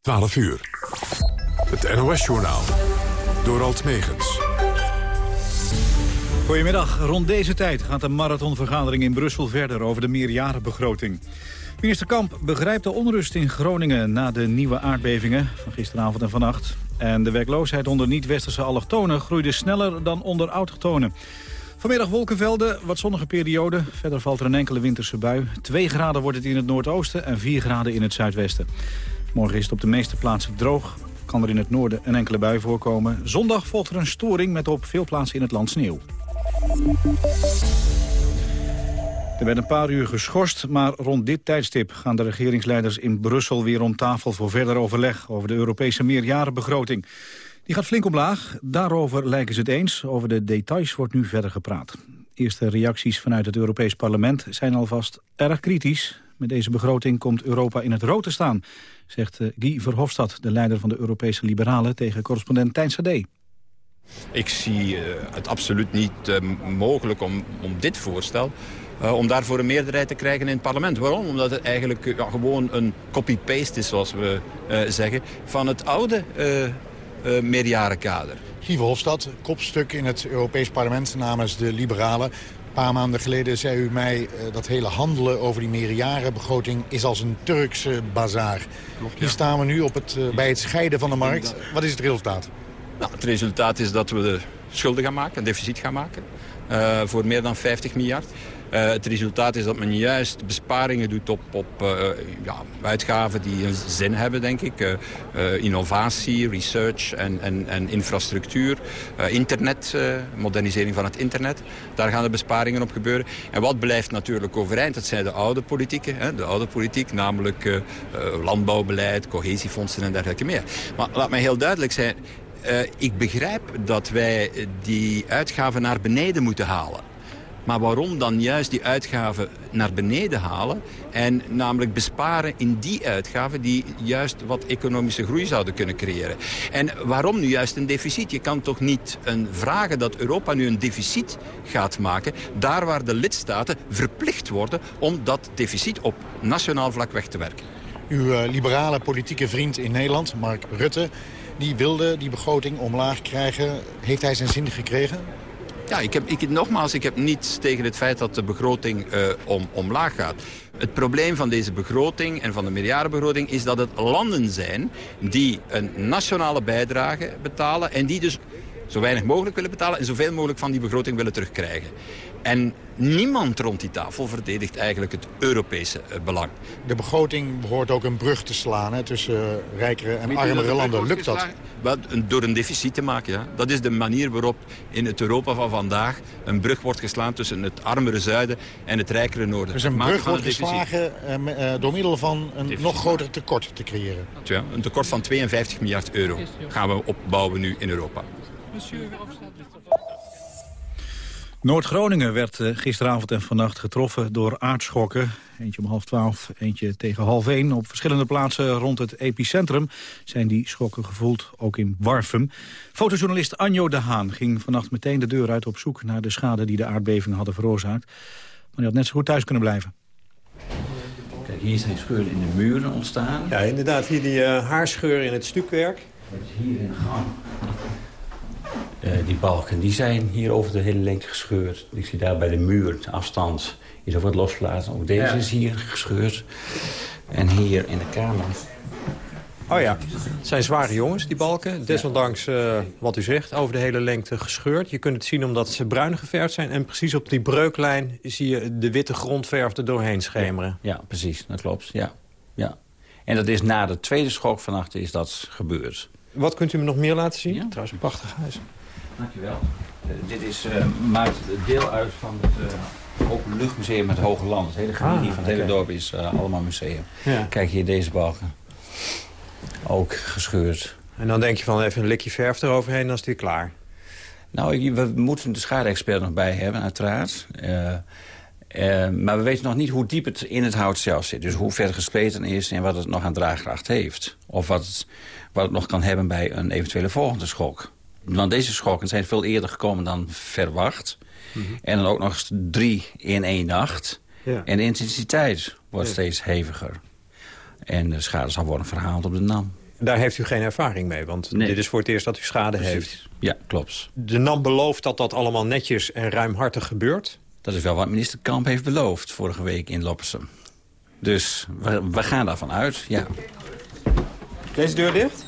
12 uur. Het NOS-journaal. Door Alt Megens. Goedemiddag. Rond deze tijd gaat de marathonvergadering in Brussel verder over de meerjarenbegroting. Minister Kamp begrijpt de onrust in Groningen na de nieuwe aardbevingen van gisteravond en vannacht. En de werkloosheid onder niet-westerse allochtonen groeide sneller dan onder autochtonen. Vanmiddag wolkenvelden, wat zonnige periode. Verder valt er een enkele winterse bui. 2 graden wordt het in het noordoosten en 4 graden in het zuidwesten. Morgen is het op de meeste plaatsen droog. Kan er in het noorden een enkele bui voorkomen. Zondag volgt er een storing met op veel plaatsen in het land sneeuw. Er werd een paar uur geschorst, maar rond dit tijdstip gaan de regeringsleiders in Brussel weer om tafel voor verder overleg over de Europese meerjarenbegroting. Die gaat flink omlaag, daarover lijken ze het eens. Over de details wordt nu verder gepraat. Eerste reacties vanuit het Europees Parlement zijn alvast erg kritisch. Met deze begroting komt Europa in het rood te staan, zegt eh, Guy Verhofstadt, de leider van de Europese Liberalen, tegen correspondent Tijn Sade. Ik zie uh, het absoluut niet uh, mogelijk om, om dit voorstel uh, om daarvoor een meerderheid te krijgen in het parlement. Waarom? Omdat het eigenlijk ja, gewoon een copy-paste is, zoals we zeggen, van het oude meerjarenkader. Guy Verhofstadt, kopstuk in het Europees parlement namens de Liberalen. Een paar maanden geleden zei u mij uh, dat hele handelen over die meerjarenbegroting is als een Turkse bazaar. Klopt, ja. Hier staan we nu op het, uh, bij het scheiden van de markt. Wat is het resultaat? Nou, het resultaat is dat we de schulden gaan maken, een deficit gaan maken. Uh, voor meer dan 50 miljard. Uh, het resultaat is dat men juist besparingen doet op, op uh, ja, uitgaven die een zin hebben, denk ik. Uh, innovatie, research en, en, en infrastructuur. internet, modernisering van het internet. Daar gaan de besparingen op gebeuren. En wat blijft natuurlijk overeind? Dat zijn de oude politieken. Hè, de oude politiek, namelijk landbouwbeleid, cohesiefondsen en dergelijke meer. Maar laat mij heel duidelijk zijn... ik begrijp dat wij die uitgaven naar beneden moeten halen. Maar waarom dan juist die uitgaven naar beneden halen... en namelijk besparen in die uitgaven die juist wat economische groei zouden kunnen creëren. En waarom nu juist een deficit? Je kan toch niet een vragen dat Europa nu een deficit gaat maken... daar waar de lidstaten verplicht worden om dat deficit op nationaal vlak weg te werken. Uw uh, liberale politieke vriend in Nederland, Mark Rutte... die wilde die begroting omlaag krijgen. Heeft hij zijn zin gekregen? Ja, ik heb, ik, nogmaals, ik heb niets tegen het feit dat de begroting om, omlaag gaat. Het probleem van deze begroting en van de miljardenbegroting is dat het landen zijn die een nationale bijdrage betalen en die dus zo weinig mogelijk willen betalen en zoveel mogelijk van die begroting willen terugkrijgen. En niemand rond die tafel verdedigt eigenlijk het Europese uh, belang. De begroting behoort ook een brug te slaan hè, tussen uh, rijkere en armere landen. Lukt dat? Wel, door een deficit te maken, ja. Dat is de manier waarop in het Europa van vandaag een brug wordt geslaan tussen het armere zuiden en het rijkere noorden. Dus een brug wordt geslagen uh, door middel van een deficit. nog groter tekort te creëren? Ja, een tekort van 52 miljard euro gaan we opbouwen nu in Europa. Noord-Groningen werd gisteravond en vannacht getroffen door aardschokken. Eentje om half twaalf, eentje tegen half één. Op verschillende plaatsen rond het epicentrum zijn die schokken gevoeld, ook in Warfum. Fotojournalist Anjo de Haan ging vannacht meteen de deur uit op zoek naar de schade die de aardbeving hadden veroorzaakt. Maar hij had net zo goed thuis kunnen blijven. Kijk, hier zijn scheuren in de muren ontstaan. Ja, inderdaad. Hier die uh, haarscheuren in het stukwerk. Dat is hier in de gang. Uh, die balken die zijn hier over de hele lengte gescheurd. Ik zie daar bij de muur, de afstand, is er wat losgelaten. Ook deze ja. is hier gescheurd. En hier in de kamer. Oh ja, het zijn zware jongens, die balken. Desondanks uh, wat u zegt, over de hele lengte gescheurd. Je kunt het zien omdat ze bruin geverfd zijn. En precies op die breuklijn zie je de witte grondverf er doorheen schemeren. Ja, ja, precies, dat klopt. Ja. Ja. En dat is na de tweede schok vannacht is dat gebeurd. Wat kunt u me nog meer laten zien? Ja. Trouwens, een prachtig huis. Dankjewel. Uh, dit is, uh, maakt deel uit van het uh, Openluchtmuseum het Hoge Land. Het hele gebied ah, van het okay. hele dorp is allemaal museum. Ja. Kijk hier deze balken. Ook gescheurd. En dan denk je van even een likje verf eroverheen, dan is het weer klaar. Nou, we moeten de schade-expert nog bij hebben, uiteraard. maar we weten nog niet hoe diep het in het hout zelf zit. Dus hoe ver gespleten is en wat het nog aan draagkracht heeft. Of wat het, wat het nog kan hebben bij een eventuele volgende schok. Want deze schokken zijn veel eerder gekomen dan verwacht. Mm -hmm. En dan ook nog eens drie in één nacht. Ja. En de intensiteit wordt ja. steeds heviger. En de schade zal worden verhaald op de NAM. Daar heeft u geen ervaring mee, want Nee. dit is voor het eerst dat u schade heeft. Ja, klopt. De NAM belooft dat dat allemaal netjes en ruimhartig gebeurt. Dat is wel wat minister Kamp heeft beloofd vorige week in Loppersum. Dus we, we gaan daarvan uit, ja. Deze deur dicht.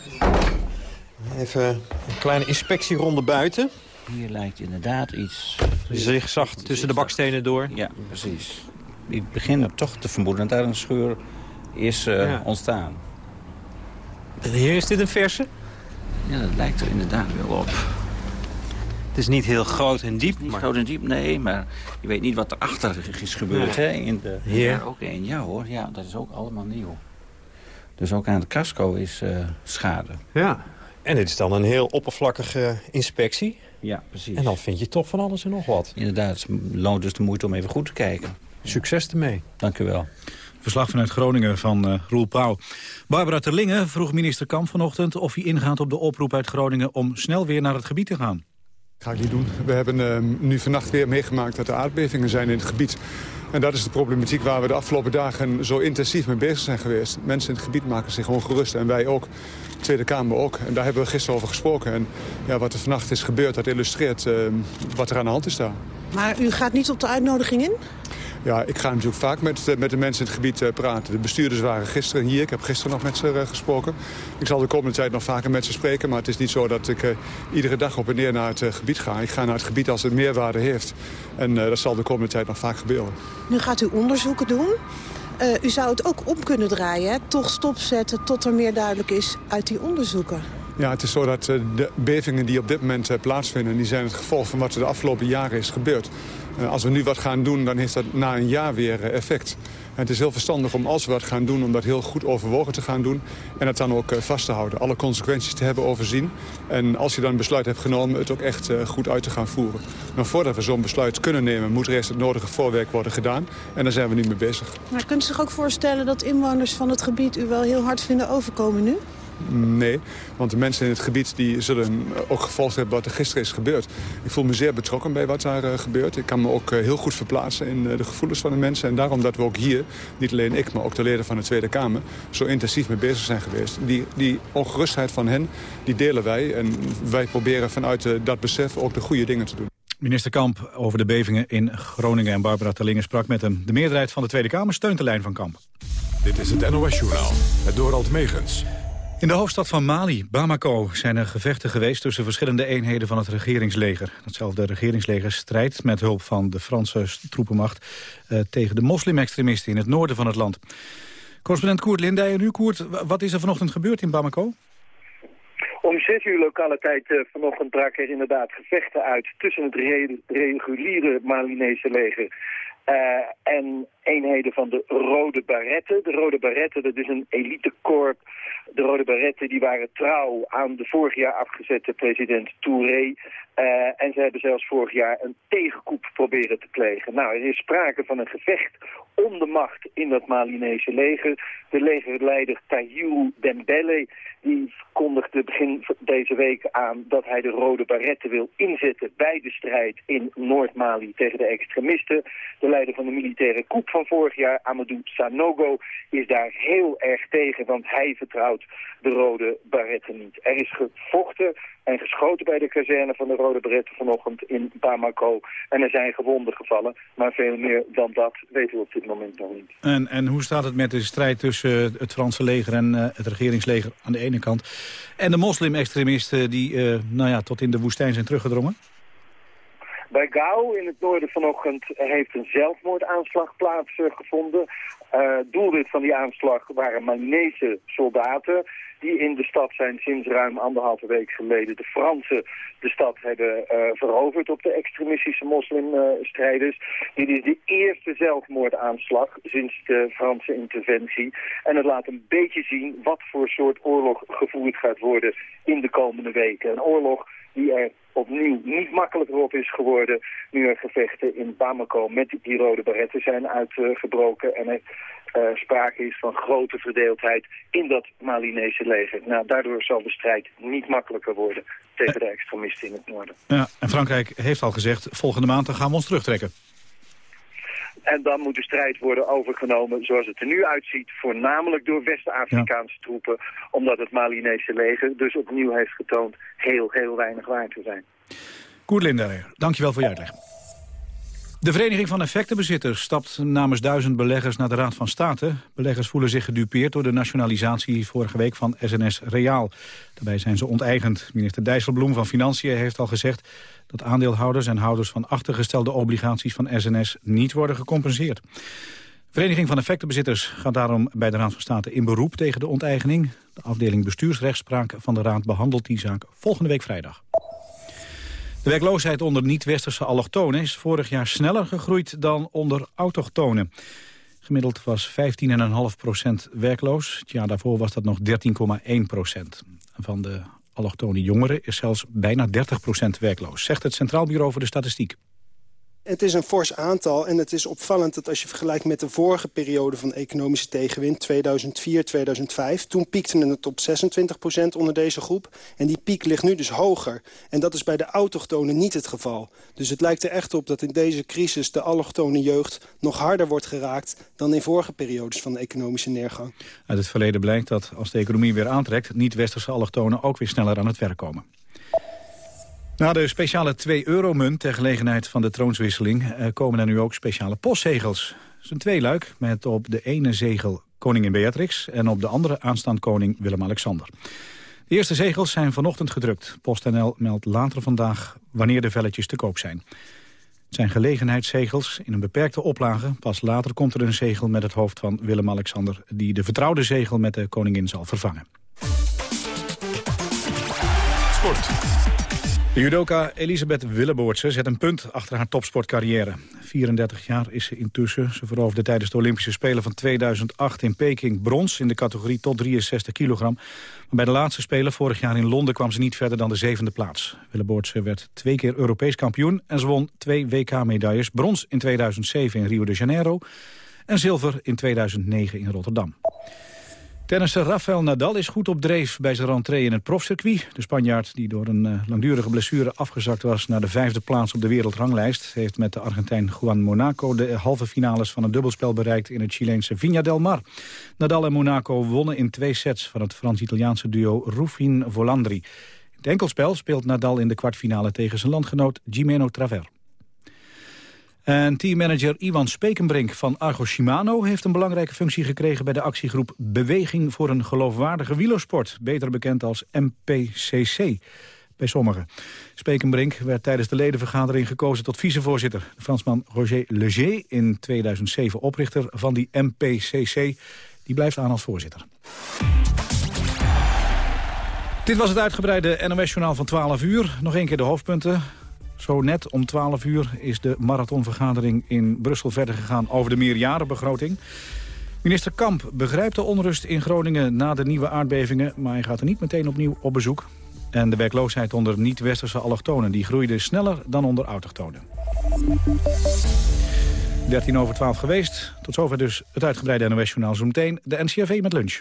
Even een kleine inspectieronde buiten. Hier lijkt inderdaad iets... Zigzag tussen de bakstenen door. Ja, precies. Ik begin toch te vermoeden dat daar een scheur is eh, Ja. ontstaan. En hier is dit een verse. Ja, dat lijkt er inderdaad wel op. Het is niet heel groot en diep, Niet maar groot en diep, nee, maar je weet niet wat erachter is gebeurd. Ja. Hè? In de, Hier. Ja, ook één, ja hoor. Ja, dat is ook allemaal nieuw. Dus ook aan het casco is eh, schade. ja. En dit is dan een heel oppervlakkige inspectie. Ja, precies. En dan vind je toch van alles en nog wat. Inderdaad, het loont dus de moeite om even goed te kijken. Succes ermee. Dank u wel. Verslag vanuit Groningen van eh Roel Pauw. Barbara Terlingen vroeg minister Kamp vanochtend of hij ingaat op de oproep uit Groningen om snel weer naar het gebied te gaan. Ga ik niet doen. We hebben eh, nu vannacht weer meegemaakt dat er aardbevingen zijn in het gebied. En dat is de problematiek waar we de afgelopen dagen zo intensief mee bezig zijn geweest. Mensen in het gebied maken zich ongerust en wij ook. De Tweede Kamer ook. En daar hebben we gisteren over gesproken. En ja, wat er vannacht is gebeurd, dat illustreert eh, wat er aan de hand is daar. Maar u gaat niet op de uitnodiging in? Ja, ik ga natuurlijk vaak met, de- met de mensen in het gebied eh, praten. De bestuurders waren gisteren hier. Ik heb gisteren nog met ze eh, gesproken. Ik zal de komende tijd nog vaker met ze spreken. Maar het is niet zo dat ik eh, iedere dag op en neer naar het gebied ga. Ik ga naar het gebied als het meerwaarde heeft. En dat zal de komende tijd nog vaak gebeuren. Nu gaat u onderzoeken doen. U zou het ook om kunnen draaien, hè? toch stopzetten tot er meer duidelijk is uit die onderzoeken. Ja, het is zo dat de bevingen die op dit moment plaatsvinden... die zijn het gevolg van wat er de afgelopen jaren is gebeurd. Eh, als we nu wat gaan doen, dan heeft dat na een jaar weer eh, effect. Het is heel verstandig om als we wat gaan doen... om dat heel goed overwogen te gaan doen en het dan ook eh, vast te houden. Alle consequenties te hebben overzien. En als je dan een besluit hebt genomen, het ook echt goed uit te gaan voeren. Maar voordat we zo'n besluit kunnen nemen... moet er eerst het nodige voorwerk worden gedaan. En daar zijn we nu mee bezig. Maar kunt u zich ook voorstellen dat inwoners van het gebied u wel heel hard vinden overkomen nu? Nee, want de mensen in het gebied die zullen ook gevolgd hebben wat er gisteren is gebeurd. Ik voel me zeer betrokken bij wat daar eh, gebeurt. Ik kan me ook eh, heel goed verplaatsen in eh, de gevoelens van de mensen. En daarom dat we ook hier, niet alleen ik, maar ook de leden van de Tweede Kamer... zo intensief mee bezig zijn geweest. Die, die ongerustheid van hen, die delen wij. En wij proberen vanuit dat besef ook de goede dingen te doen. Minister Kamp over de bevingen in Groningen en Barbara Terlingen sprak met hem. De meerderheid van de Tweede Kamer steunt de lijn van Kamp. Dit is het NOS-journaal. Het Dorald Megens. In de hoofdstad van Mali, Bamako, zijn er gevechten geweest tussen verschillende eenheden van het regeringsleger. Datzelfde regeringsleger strijdt met hulp van de Franse troepenmacht eh, tegen de moslimextremisten in het noorden van het land. Correspondent Koert Lindij en u Koert, wat is er vanochtend gebeurd in Bamako? Om zes uur lokale tijd eh, vanochtend braken er inderdaad gevechten uit tussen het re- reguliere Malinese leger eh, en eenheden van de Rode Baretten. De Rode Baretten, dat is een elitekorps. De Rode Baretten die waren trouw aan de vorig jaar afgezette president Touré. Eh, en ze hebben zelfs vorig jaar een tegenkoep proberen te plegen. Nou, er is sprake van een gevecht om de macht in dat Malinese leger. De legerleider Tahiru Dembele die kondigde begin deze week aan dat hij de rode baretten wil inzetten bij de strijd in Noord-Mali tegen de extremisten. De leider van de militaire coup van vorig jaar, Amadou Sanogo, is daar heel erg tegen, want hij vertrouwt de rode baretten niet. Er is gevochten en geschoten bij de kazerne van de rode baretten vanochtend in Bamako. En er zijn gewonden gevallen, maar veel meer dan dat weten we op dit moment nog niet. En, en hoe staat het met de strijd tussen het Franse leger en eh, het regeringsleger aan de ene kant... en de moslim-extremisten die eh, nou ja, tot in de woestijn zijn teruggedrongen? Bij Gao in het noorden vanochtend heeft een zelfmoordaanslag plaatsgevonden. Uh, doelwit van die aanslag waren Malinese soldaten die in de stad zijn sinds ruim anderhalve week geleden. De Fransen de stad hebben uh, veroverd op de extremistische moslimstrijders. Dit is de eerste zelfmoordaanslag sinds de Franse interventie. En het laat een beetje zien wat voor soort oorlog gevoerd gaat worden in de komende weken. Een oorlog die er opnieuw niet makkelijker op is geworden... nu er gevechten in Bamako met die rode baretten zijn uitgebroken... en er uh, sprake is van grote verdeeldheid in dat Malinese leger. Nou, daardoor zal de strijd niet makkelijker worden tegen de extremisten in het noorden. Ja, en Frankrijk heeft al gezegd, volgende maand gaan we ons terugtrekken. En dan moet de strijd worden overgenomen zoals het er nu uitziet, voornamelijk door West-Afrikaanse troepen, omdat het Malinese leger dus opnieuw heeft getoond heel, heel weinig waar te zijn. Koert Linder, dankjewel voor je uitleg. De Vereniging van Effectenbezitters stapt namens duizend beleggers naar de Raad van State. Beleggers voelen zich gedupeerd door de nationalisatie vorige week van SNS Reaal. Daarbij zijn ze onteigend. Minister Dijsselbloem van Financiën heeft al gezegd dat aandeelhouders en houders van achtergestelde obligaties van SNS niet worden gecompenseerd. De Vereniging van Effectenbezitters gaat daarom bij de Raad van State in beroep tegen de onteigening. De afdeling bestuursrechtspraak van de Raad behandelt die zaak volgende week vrijdag. De werkloosheid onder niet-westerse allochtonen is vorig jaar sneller gegroeid dan onder autochtonen. Gemiddeld was 15,5% werkloos. Het jaar daarvoor was dat nog 13,1 procent. Van de allochtone jongeren is zelfs bijna 30% werkloos, zegt het Centraal Bureau voor de Statistiek. Het is een fors aantal en het is opvallend dat als je vergelijkt met de vorige periode van economische tegenwind, 2004, 2005, toen piekte het op 26% onder deze groep. En die piek ligt nu dus hoger. En dat is bij de autochtonen niet het geval. Dus het lijkt er echt op dat in deze crisis de allochtone jeugd nog harder wordt geraakt dan in vorige periodes van de economische neergang. Uit het verleden blijkt dat als de economie weer aantrekt, niet-westerse allochtonen ook weer sneller aan het werk komen. Na de speciale 2-euro-munt ter gelegenheid van de troonswisseling... Eh, komen er nu ook speciale postzegels. Het is een tweeluik met op de ene zegel koningin Beatrix... en op de andere aanstaand koning Willem-Alexander. De eerste zegels zijn vanochtend gedrukt. PostNL meldt later vandaag wanneer de velletjes te koop zijn. Het zijn gelegenheidszegels in een beperkte oplage. Pas later komt er een zegel met het hoofd van Willem-Alexander... die de vertrouwde zegel met de koningin zal vervangen. Sport. De judoka Elisabeth Willeboortse zet een punt achter haar topsportcarrière. 34 jaar is ze intussen. Ze veroverde tijdens de Olympische Spelen van 2008 in Peking brons... in de categorie tot 63 kilogram. Maar bij de laatste Spelen vorig jaar in Londen kwam ze niet verder dan de zevende plaats. Willeboortse werd twee keer Europees kampioen... en ze won twee WK-medailles. Brons in 2007 in Rio de Janeiro en zilver in 2009 in Rotterdam. Tennisser Rafael Nadal is goed op dreef bij zijn rentree in het profcircuit. De Spanjaard, die door een uh, langdurige blessure afgezakt was... naar de vijfde plaats op de wereldranglijst... heeft met de Argentijn Juan Monaco de halve finales van het dubbelspel bereikt... in het Chileense Viña del Mar. Nadal en Monaco wonnen in twee sets van het Frans-Italiaanse duo Rufin Volandri. Het enkelspel speelt Nadal in de kwartfinale tegen zijn landgenoot Gimeno Traver. En teammanager Iwan Spekenbrink van Argo Shimano... heeft een belangrijke functie gekregen bij de actiegroep Beweging voor een geloofwaardige wielersport. Beter bekend als MPCC bij sommigen. Spekenbrink werd tijdens de ledenvergadering gekozen tot vicevoorzitter. De Fransman Roger Leger, in 2007 oprichter van die MPCC, die blijft aan als voorzitter. Dit was het uitgebreide NOS-journaal van 12 uur. Nog één keer de hoofdpunten. Zo net om 12 uur is de marathonvergadering in Brussel verder gegaan over de meerjarenbegroting. Minister Kamp begrijpt de onrust in Groningen na de nieuwe aardbevingen... maar hij gaat er niet meteen opnieuw op bezoek. En de werkloosheid onder niet-westerse allochtonen die groeide sneller dan onder autochtonen. 13 over 12 geweest. Tot zover dus het uitgebreide NOS-journaal. Zometeen de NCRV met lunch.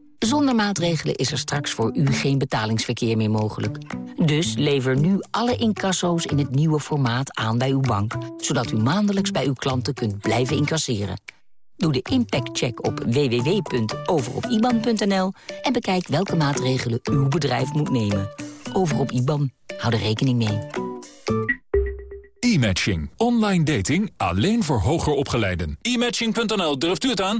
Zonder maatregelen is er straks voor u geen betalingsverkeer meer mogelijk. Dus lever nu alle incasso's in het nieuwe formaat aan bij uw bank... zodat u maandelijks bij uw klanten kunt blijven incasseren. Doe de impactcheck op www.overopiban.nl... en bekijk welke maatregelen uw bedrijf moet nemen. Over op IBAN. Hou er rekening mee. E-matching. Online dating alleen voor hoger opgeleiden. E-matching.nl, durft u het aan?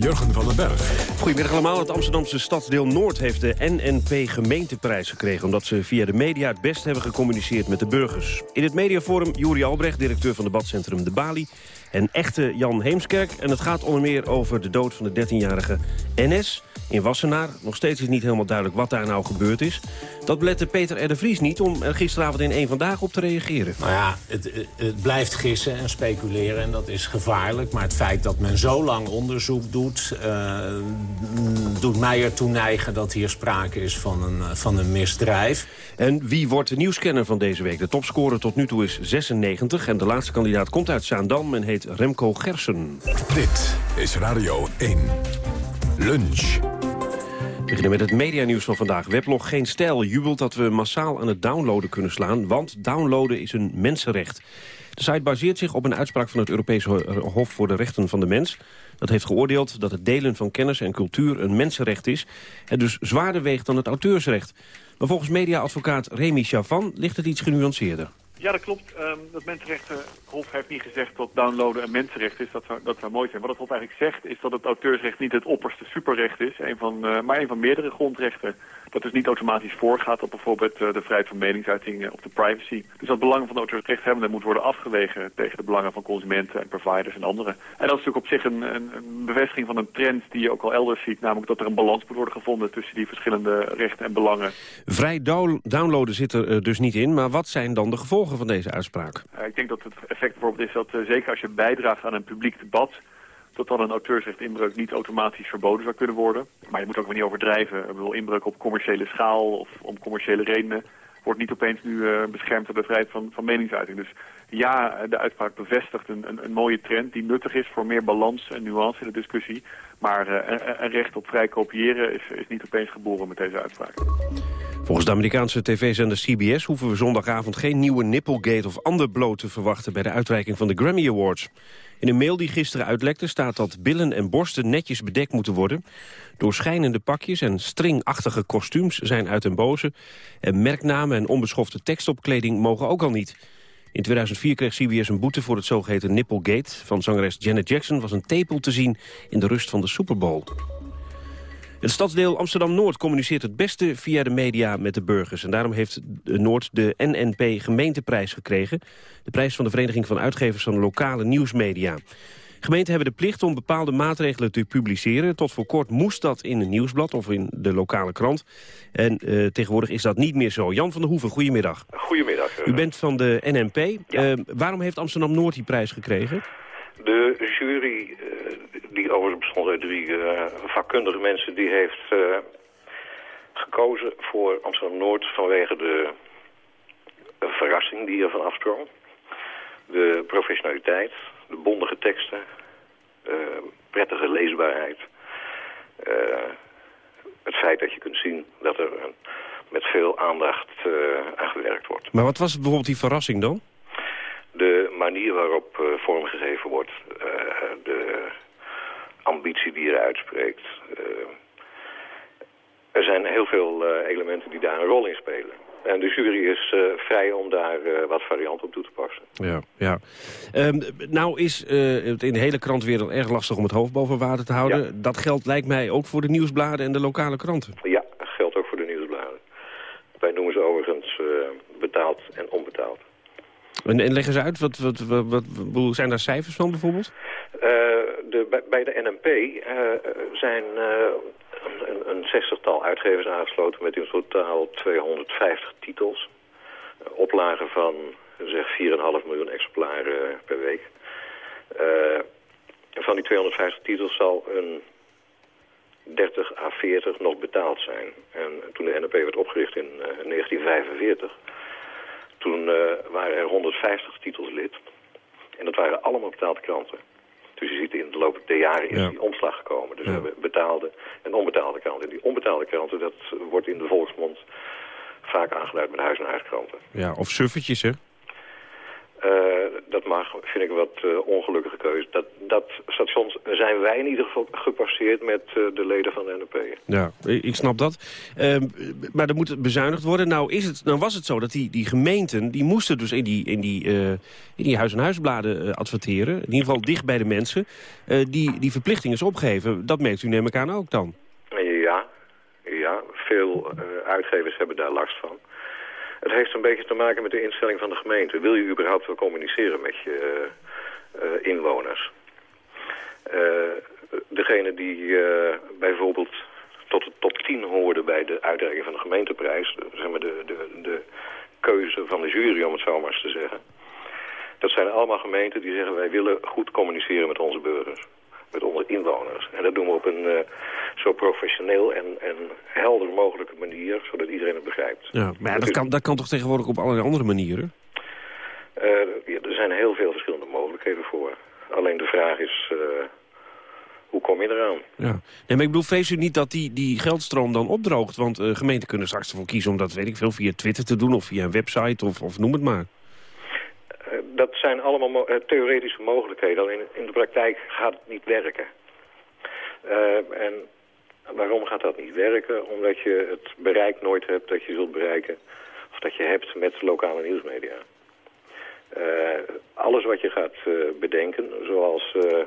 Jurgen van den Berg. Goedemiddag allemaal. Het Amsterdamse stadsdeel Noord heeft de NNP gemeenteprijs gekregen... omdat ze via de media het best hebben gecommuniceerd met de burgers. In het mediaforum Juri Albrecht, directeur van debatcentrum De Bali... en echte Jan Heemskerk. En het gaat onder meer over de dood van de 13-jarige NS in Wassenaar. Nog steeds is niet helemaal duidelijk wat daar nou gebeurd is. Dat belette Peter R. de Vries niet om er gisteravond in één Vandaag op te reageren. Nou ja, het, het blijft gissen en speculeren en dat is gevaarlijk. Maar het feit dat men zo lang onderzoek doet... Uh, doet mij ertoe neigen dat hier sprake is van een, van een misdrijf. En wie wordt de nieuwscanner van deze week? De topscorer tot nu toe is 96 en de laatste kandidaat komt uit Zaandam en heet Remco Gersen. Dit is Radio 1. Lunch. Beginnen met het medianieuws van vandaag. Weblog Geen Stijl jubelt dat we massaal aan het downloaden kunnen slaan... want downloaden is een mensenrecht. De site baseert zich op een uitspraak van het Europese Hof voor de Rechten van de Mens. Dat heeft geoordeeld dat het delen van kennis en cultuur een mensenrecht is... en dus zwaarder weegt dan het auteursrecht. Maar volgens mediaadvocaat Remy Chavan ligt het iets genuanceerder. Ja, dat klopt. Um, dat Mensenrechtenhof heeft niet gezegd dat downloaden een mensenrecht is. Dat zou, dat zou mooi zijn. Wat het Hof eigenlijk zegt is dat het auteursrecht niet het opperste superrecht is, van, uh, maar een van meerdere grondrechten dat dus niet automatisch voorgaat op bijvoorbeeld uh, de vrijheid van meningsuiting uh, of de privacy. Dus dat belang van de auteursrechthebbende moet worden afgewegen tegen de belangen van consumenten en providers en anderen. En dat is natuurlijk op zich een, een, bevestiging van een trend die je ook al elders ziet, namelijk dat er een balans moet worden gevonden tussen die verschillende rechten en belangen. Vrij downloaden zit er dus niet in, maar wat zijn dan de gevolgen van deze uitspraak? ik denk dat het effect bijvoorbeeld is dat zeker als je bijdraagt aan een publiek debat dat dan een auteursrechtinbreuk niet automatisch verboden zou kunnen worden. Maar je moet ook weer niet overdrijven. Ik bedoel, inbreuk op commerciële schaal of om commerciële redenen wordt niet opeens nu uh, beschermd door de vrijheid van, van meningsuiting. Dus ja, de uitspraak bevestigt een, een, mooie trend die nuttig is voor meer balans en nuance in de discussie. Maar een, een, recht op vrij kopiëren is, is niet opeens geboren met deze uitspraak. Volgens de Amerikaanse tv-zender CBS hoeven we zondagavond geen nieuwe Nipplegate of ander bloot te verwachten bij de uitreiking van de Grammy Awards. In een mail die gisteren uitlekte staat dat billen en borsten netjes bedekt moeten worden. Doorschijnende pakjes en stringachtige kostuums zijn uit den boze. En merknamen en onbeschofte tekst op kleding mogen ook al niet. In 2004 kreeg CBS een boete voor het zogeheten Nipplegate. Van zangeres Janet Jackson was een tepel te zien in de rust van de Super Bowl. Het stadsdeel Amsterdam-Noord communiceert het beste via de media met de burgers. En daarom heeft Noord de NNP gemeenteprijs gekregen. De prijs van de Vereniging van Uitgevers van Lokale Nieuwsmedia. Gemeenten hebben de plicht om bepaalde maatregelen te publiceren. Tot voor kort moest dat in een nieuwsblad of in de lokale krant. En uh, tegenwoordig is dat niet meer zo. Jan van der Hoeven, goedemiddag. Goedemiddag. U bent van de NNP. Ja. Uh, waarom heeft Amsterdam-Noord die prijs gekregen? De jury, die overigens bestond uit drie vakkundige mensen... die heeft gekozen voor Amsterdam-Noord vanwege de verrassing die ervan afsprong. De professionaliteit, de bondige teksten, uh, prettige leesbaarheid. Uh, het feit dat je kunt zien dat er met veel aandacht aan gewerkt wordt. Maar wat was bijvoorbeeld die verrassing dan? De manier waarop vormgegeven wordt, de ambitie die je uitspreekt. er zijn heel veel elementen die daar een rol in spelen. En de jury is uh, vrij om daar uh, wat variant op toe te passen. Ja, ja. Um, nou is uh, het in de hele krantwereld erg lastig om het hoofd boven water te houden. Ja. Dat geldt lijkt mij ook voor de nieuwsbladen en de lokale kranten. Ja, dat geldt ook voor de nieuwsbladen. Wij noemen ze overigens betaald en onbetaald. En, en leggen ze uit, wat, wat, wat, wat, zijn daar cijfers van bijvoorbeeld? de, bij, de NMP zijn een, een zestigtal uitgevers aangesloten met in totaal 250 titels. Uh, oplagen van zeg 4,5 miljoen exemplaren per week. Uh, van die 250 titels zal een 30 à 40 nog betaald zijn. En toen de NRP werd opgericht in uh, 1945, toen waren er 150 titels lid. En dat waren allemaal betaalde kranten. Dus je ziet in de loop der jaren is Ja. die omslag gekomen. Dus Ja. we hebben betaalde en onbetaalde kranten. En die onbetaalde kranten, dat wordt in de volksmond vaak aangeduid met huis- en huiskranten. Ja, of suffertjes, hè? Eh, dat mag, vind ik een wat eh, ongelukkige keuze. Dat, dat stations zijn wij in ieder geval gepasseerd met eh, de leden van de NP. Ja, ik snap dat. Ehm, maar er moet bezuinigd worden. Nou, is het, nou was het zo dat die, die gemeenten... die moesten dus in die, in die, in die huis- en huisbladen adverteren. In ieder geval dicht bij de mensen. Die, die verplichting is opgegeven. Dat merkt u neem ik aan ook dan. Ja, ja veel uitgevers hebben daar last van. Het heeft een beetje te maken met de instelling van de gemeente. Wil je überhaupt wel communiceren met je eh, eh, inwoners? Eh, degene die bijvoorbeeld tot de top 10 hoorde bij de uitreiking van de gemeenteprijs... zeg maar de, de, de keuze van de jury, om het zo maar eens te zeggen... dat zijn allemaal gemeenten die zeggen... wij willen goed communiceren met onze burgers met onze inwoners. En dat doen we op een zo professioneel en, en helder mogelijke manier, zodat iedereen het begrijpt. Ja, maar ja, dat, kan, dat kan toch tegenwoordig op allerlei andere manieren? Eh, ja, er zijn heel veel verschillende mogelijkheden voor. Alleen de vraag is, eh, hoe kom je eraan? Ja. Nee, maar ik bedoel, vrees u niet dat die, die geldstroom dan opdroogt? Want eh, gemeenten kunnen straks ervoor kiezen om dat, weet ik veel, via Twitter te doen... of via een website of, of noem het maar. Dat zijn allemaal mo- theoretische mogelijkheden. Alleen in de praktijk gaat het niet werken. En waarom gaat dat niet werken? Omdat je het bereik nooit hebt dat je zult bereiken... of dat je hebt met lokale nieuwsmedia. Eh, alles wat je gaat eh, bedenken, zoals eh, eh,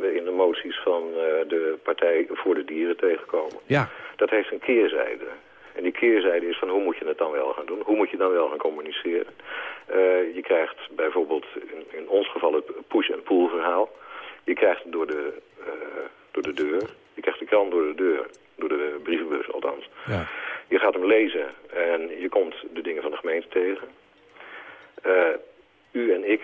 we in de moties van de Partij voor de Dieren tegenkomen... Ja. dat heeft een keerzijde. En die keerzijde is van hoe moet je het dan wel gaan doen? Hoe moet je dan wel gaan communiceren? Je krijgt bijvoorbeeld in, in ons geval het push-and-pull verhaal. Je krijgt het door de, door de deur. Je krijgt de krant door de deur. Door de brievenbus althans. Ja. Je gaat hem lezen en je komt de dingen van de gemeente tegen. Eh, u en ik,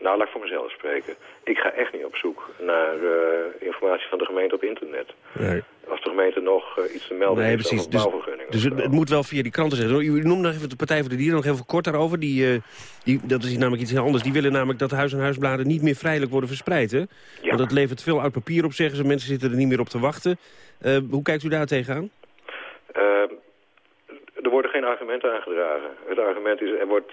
nou laat ik voor mezelf spreken. Ik ga echt niet op zoek naar eh, informatie van de gemeente op internet. Nee. Als de gemeente nog eh, iets te melden Nee, heeft precies. Dus, bouwvergunningen. dus het, het moet wel via die kranten zijn. U noemde nog even de Partij voor de Dieren nog even kort daarover. Die, eh, die, dat is namelijk iets heel anders. Die willen namelijk dat huis- en huisbladen niet meer vrijelijk worden verspreid. Hè? Want dat levert veel uit papier op, zeggen ze. Mensen zitten er niet meer op te wachten. Hoe kijkt u daar tegenaan? Er worden geen argumenten aangedragen. Het argument is, er wordt,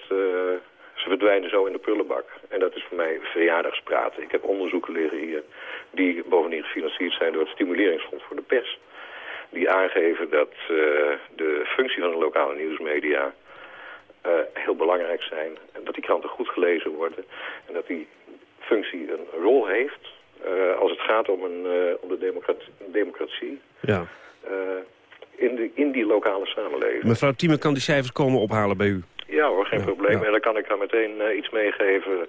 ze verdwijnen zo in de prullenbak. En dat is voor mij verjaardagspraten. Ik heb onderzoeken liggen hier die bovendien gefinancierd zijn door het Stimuleringsfonds voor de Pers. Die aangeven dat eh, de functie van de lokale nieuwsmedia eh, heel belangrijk zijn. En dat die kranten goed gelezen worden. En dat die functie een rol heeft eh, als het gaat om, een, om de democratie, democratie Ja. in, de, in die lokale samenleving. Mevrouw Thieme kan die cijfers komen ophalen bij u. Ja hoor, geen probleem. ja. En dan kan ik daar meteen eh, iets meegeven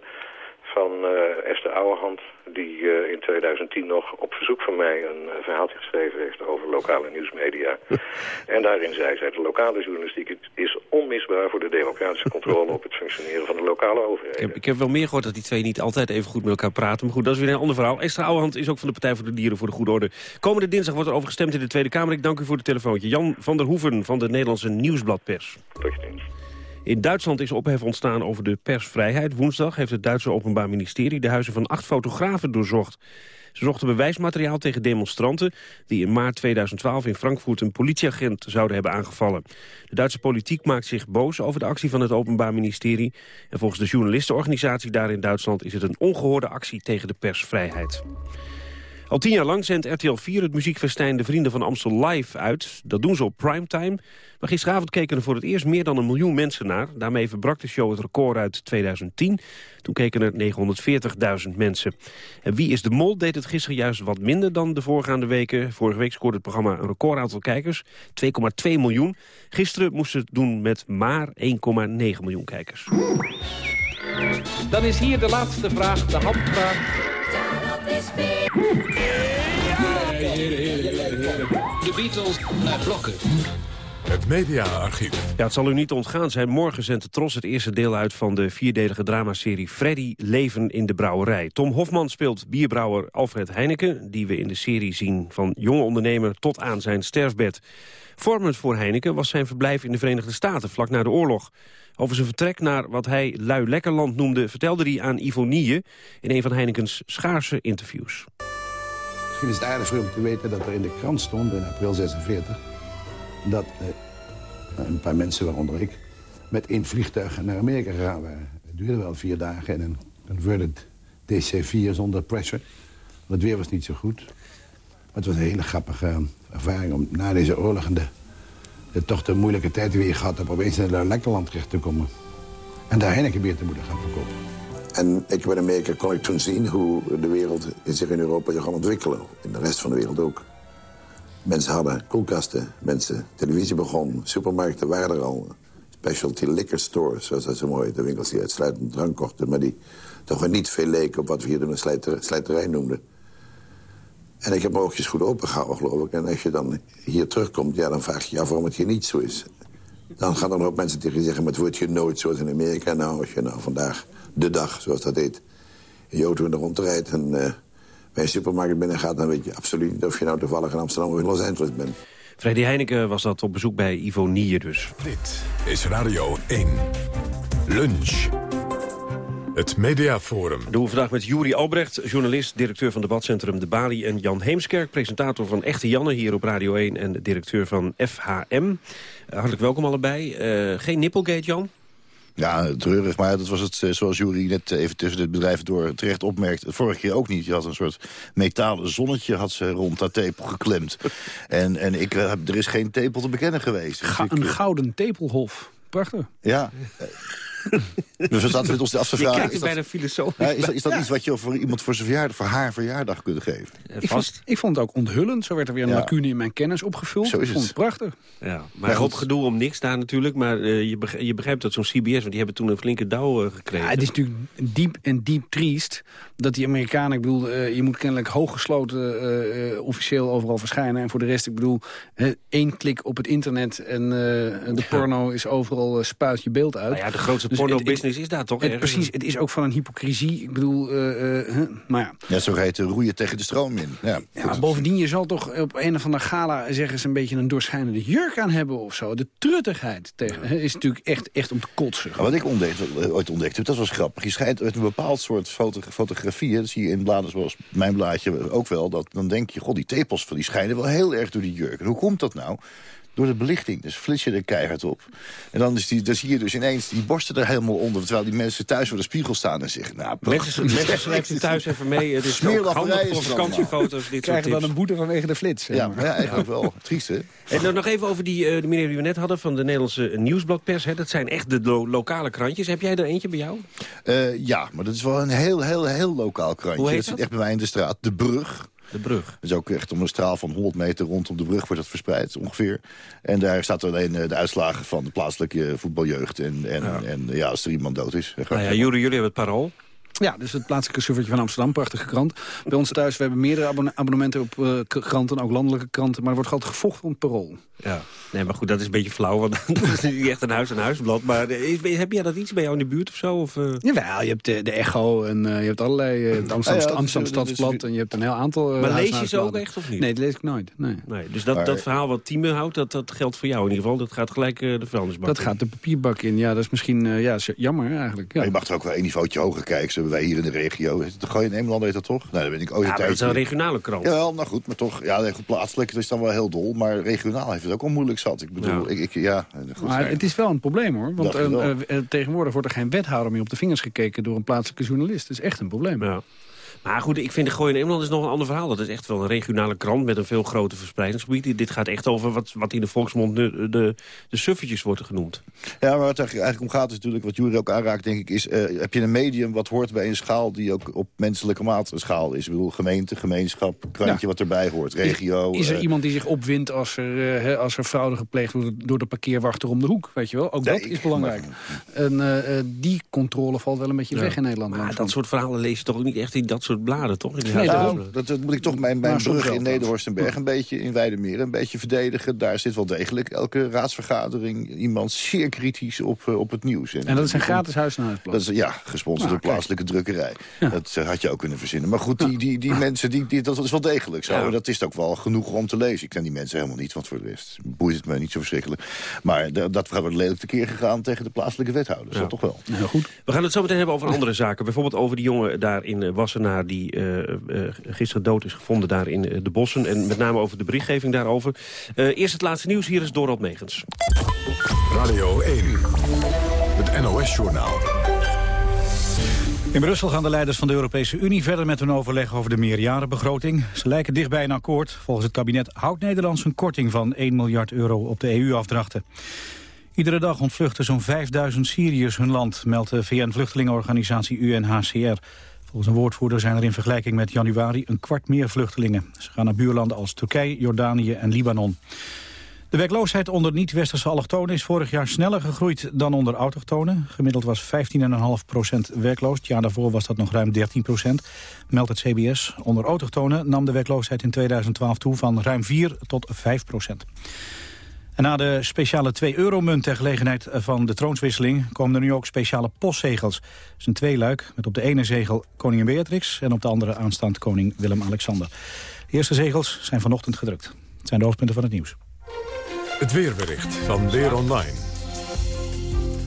van eh, Esther Ouwehand... die eh, in 2010 nog op verzoek van mij een verhaaltje geschreven heeft over lokale nieuwsmedia. en daarin zei zij, de lokale journalistiek is onmisbaar voor de democratische controle op het functioneren van de lokale overheid. Ik heb, ik heb wel meer gehoord dat die twee niet altijd even goed met elkaar praten. Maar goed, dat is weer een ander verhaal. Esther Ouwehand is ook van de Partij voor de Dieren voor de Goede Orde. Komende dinsdag wordt er over gestemd in de Tweede Kamer. Ik dank u voor het telefoontje. Jan van der Hoeven van de Nederlandse Nieuwsbladpers. In Duitsland is ophef ontstaan over de persvrijheid. Woensdag heeft het Duitse Openbaar Ministerie de huizen van acht fotografen doorzocht. Ze zochten bewijsmateriaal tegen demonstranten... die in maart 2012 in Frankfurt een politieagent zouden hebben aangevallen. De Duitse politiek maakt zich boos over de actie van het Openbaar Ministerie. En volgens de journalistenorganisatie daar in Duitsland... is het een ongehoorde actie tegen de persvrijheid. Al tien jaar lang zendt RTL 4 het muziekfestijn De Vrienden van Amstel live uit. Dat doen ze op primetime. Maar gisteravond keken er voor het eerst meer dan een miljoen mensen naar. Daarmee verbrak de show het record uit 2010. Toen keken er 940.000 mensen. En Wie is de Mol deed het gisteren juist wat minder dan de voorgaande weken. Vorige week scoorde het programma een record aantal kijkers. 2,2 miljoen. Gisteren moest het doen met maar 1,9 miljoen kijkers. Dan is hier de laatste vraag, de handvraag. De Beatles naar blokken. Het mediaarchief. Ja, het zal u niet ontgaan zijn. Morgen zendt de Tros het eerste deel uit van de vierdelige dramaserie Freddy Leven in de Brouwerij. Tom Hofman speelt bierbrouwer Alfred Heineken, die we in de serie zien van jonge ondernemer tot aan zijn sterfbed. Vormend voor Heineken was zijn verblijf in de Verenigde Staten vlak na de oorlog. Over zijn vertrek naar wat hij lui lekkerland noemde... vertelde hij aan Ivonie in een van Heineken's schaarse interviews. Misschien is het aardig voor om te weten dat er in de krant stond in april 46... dat eh, een paar mensen, waaronder ik, met één vliegtuig naar Amerika gegaan waren. Het duurde wel vier dagen in een converted DC-4 zonder pressure. Het weer was niet zo goed. Maar het was een hele grappige ervaring om na deze oorlog... en de toch de moeilijke tijd die we hier gehad hebben... opeens in een lekkerland terecht te komen. En daar Heineken bier te moeten gaan verkopen. En ik in Amerika kon ik toen zien hoe de wereld zich in Europa zich ontwikkelen. In de rest van de wereld ook. Mensen hadden koelkasten, mensen, televisie begon, supermarkten waren er al. Specialty liquor stores, zoals dat zo mooi. De winkels die uitsluitend drank kochten, maar die toch niet veel leken op wat we hier slijter, slijterij noemden. En ik heb mijn oogjes goed opengehouden, geloof ik. En als je dan hier terugkomt, ja, dan vraag je je af waarom het hier niet zo is. Dan gaan er nog mensen tegen je zeggen, maar het wordt hier nooit zoals in Amerika. Nou, als je nou vandaag de dag, zoals dat heet, in je auto in de rond rijdt... en uh, bij een supermarkt binnen gaat... dan weet je absoluut niet of je nou toevallig in Amsterdam of in Los Angeles bent. Freddy Heineken was dat op bezoek bij Ivo Nier dus. Dit is Radio 1. Lunch. Het Mediaforum. Dat doen we vandaag met Juri Albrecht, journalist, directeur van debatcentrum De Bali... en Jan Heemskerk, presentator van Echte Janne hier op Radio 1... en directeur van FHM. hartelijk welkom allebei. Uh, geen nippelgate, Jan? Ja, treurig, maar dat was het, zoals Jury net even tussen het bedrijf door terecht opmerkt. Vorige keer ook niet. Je had een soort metalen zonnetje had ze rond dat tepel geklemd. en en ik, er is geen tepel te bekennen geweest. Ga, een gouden tepelhof. Prachtig. Ja. dus we zaten met ons af te vragen... Je kijkt is bijna filosofisch. Ja, is, dat, is dat iets wat je voor iemand voor, zijn verjaardag, voor haar verjaardag kunt geven? Ik vond, ik vond, het ook onthullend. Zo werd er weer een ja. lacune in mijn kennis opgevuld. Zo is ik vond het, prachtig. Ja, maar hoop gedoe om niks daar natuurlijk. Maar uh, je, begrijpt, je, begrijpt, dat zo'n CBS, want die hebben toen een flinke douw uh, gekregen. Ja, het is natuurlijk diep en diep triest dat die Amerikanen... Ik bedoel, uh, je moet kennelijk hooggesloten officieel overal verschijnen. En voor de rest, ik bedoel, één klik op het internet... en de ja. porno is overal spuit je beeld uit. Nou ja, de grootste dus porno-business is daar toch? Het, precies, het is ook van een hypocrisie. Ik bedoel, uh, uh, maar ja. Ja, zo heet roeien tegen de stroom in. Ja, ja bovendien, je zal toch op een of andere gala... zeggen ze een beetje een doorschijnende jurk aan hebben of zo. De truttigheid tegen, is natuurlijk echt, echt om te kotsen. wat ik ontdekte, ooit ontdekt heb, dat was grappig. Je schijnt met een bepaald soort foto fotografie... dat zie je in bladen zoals mijn blaadje ook wel... dat dan denk je, god, die tepels van die schijnen wel heel erg door die jurk. En hoe komt dat nou? Door de belichting. Dus flits je er keihard op. En dan, is die, dan zie je dus ineens die borsten er helemaal onder. Terwijl die mensen thuis voor de spiegel staan en zeggen... Nou, mensen, mensen schrijft u thuis even mee. Het is ook handig voor vakantiefoto's. Dit Krijgen dan een boete vanwege de flits. Ja, maar. ja, eigenlijk wel. Triest, hè? En dan nog even over die, uh, de meneer die we net hadden... van de Nederlandse nieuwsblokpers. Hè. Dat zijn echt de lo lokale krantjes. Heb jij er eentje bij jou? Uh, ja, maar dat is wel een heel, heel, heel lokaal krantje. Hoe heet dat, dat zit echt bij mij in de straat. De Brug. De brug. Dat is ook echt om een straal van 100 meter rondom de brug wordt dat verspreid ongeveer. En daar staat alleen de uitslagen van de plaatselijke voetbaljeugd. En, en, ja. en ja, als er iemand dood is. Nou ja, jullie, jullie hebben het parool. Ja, dus het plaatselijke suffertje van Amsterdam, prachtige krant. Bij ons thuis, we hebben meerdere abonne abonnementen op uh, kranten, ook landelijke kranten. Maar er wordt altijd gevochten om het parool. Ja, nee, maar goed, dat is een beetje flauw, want dat is niet echt een huis-aan-huisblad. Maar is, heb jij dat iets bij jou in de buurt of zo? Of, uh... Jawel, je hebt de, de Echo en uh, je hebt allerlei, het Amsterdam, ah, ja, Amsterdam Stadsblad en je hebt een heel aantal Maar lees je ze ook echt of niet? Nee, dat lees ik nooit. Nee. nee dus dat, maar, dat verhaal wat Tieme houdt, dat, dat geldt voor jou in ieder geval. Dat gaat gelijk de vuilnisbak Dat in. gaat de papierbak in, ja, dat is misschien ja, jammer eigenlijk. Ja. Maar je mag er ook wel een niveautje hoger kijken, zo hebben wij hier in de regio. De Gooi in Nederland heet dat toch? Nee, dat ben ik ooit ja, dat is een regionale krant. Ja, nou goed, maar toch. Ja, nee, goed, plaatselijk is dan wel heel dol. Maar regionaal heeft het ook al moeilijk zat. Ik bedoel, ja. Ik, ik, ja goed, maar het is wel een probleem hoor. Want uh, uh, tegenwoordig wordt er geen wethouder meer op de vingers gekeken door een plaatselijke journalist. Dat is echt een probleem. Ja. Maar goed, ik vind de Gooi in Nederland is nog een ander verhaal. Dat is echt wel een regionale krant met een veel groter verspreidingsgebied. Dit gaat echt over wat, wat in de volksmond de, de, de suffertjes wordt genoemd. Ja, maar wat er eigenlijk om gaat is natuurlijk, wat Jury ook aanraakt, denk ik, is... Uh, heb je een medium wat hoort bij een schaal die ook op menselijke maat een schaal is? Ik bedoel, gemeente, gemeenschap, krantje ja. wat erbij hoort, regio. Is, is er uh, iemand die zich opwindt als er, uh, als er fraude gepleegd wordt door de parkeerwachter om de hoek? Weet je wel? Ook nee, dat is belangrijk. Maar, en die controle valt wel een beetje ja. weg in Nederland. Maar dat soort verhalen lees je toch ook niet echt in dat soort bladen, toch? Nee, nou, dat, dat, moet ik toch mijn, mijn brug in Nederhorstenberg een beetje in Weidemeer een beetje verdedigen. Daar zit wel degelijk elke raadsvergadering iemand zeer kritisch op, uh, op het nieuws. En, en dat is een gratis huis? Dat is, ja, gesponsord door plaatselijke drukkerij. Ja. Dat uh, had je ook kunnen verzinnen. Maar goed, die, die, die mensen, die, die, dat is wel degelijk zo. Ja. Dat is ook wel genoeg om te lezen. Ik ken die mensen helemaal niet, want voor de rest boeit het me niet zo verschrikkelijk. Maar dat gaat lelijk tekeer gegaan tegen de plaatselijke wethouder. houden. Dat toch wel. Heel goed. We gaan het zo meteen hebben over andere zaken. Bijvoorbeeld over die jongen daar in eh, Die uh, uh, gisteren dood is gevonden daar in de bossen. En met name over de berichtgeving daarover. eerst het laatste nieuws. Hier is Dorald Megens. Radio 1. Het NOS-journaal. In Brussel gaan de leiders van de Europese Unie verder met hun overleg over de meerjarenbegroting. Ze lijken dichtbij een akkoord. Volgens het kabinet houdt Nederland een korting van 1 miljard euro op de EU-afdrachten. Iedere dag ontvluchten zo'n 5000 Syriërs hun land, meldt de VN-vluchtelingenorganisatie UNHCR. Volgens een woordvoerder zijn er in vergelijking met januari een kwart meer vluchtelingen. Ze gaan naar buurlanden als Turkije, Jordanië en Libanon. De werkloosheid onder niet-westerse allochtonen is vorig jaar sneller gegroeid dan onder autochtonen. Gemiddeld was 15,5% werkloos. Het jaar daarvoor was dat nog ruim 13% meldt het CBS. Onder autochtonen nam de werkloosheid in 2012 toe van ruim 4 tot 5 en na de speciale 2-euro-munt ter gelegenheid van de troonswisseling... komen er nu ook speciale postzegels. Het is een tweeluik met op de ene zegel koningin Beatrix... en op de andere aanstaand koning Willem-Alexander. De eerste zegels zijn vanochtend gedrukt. Het zijn de hoofdpunten van het nieuws. Het weerbericht van Weer Online.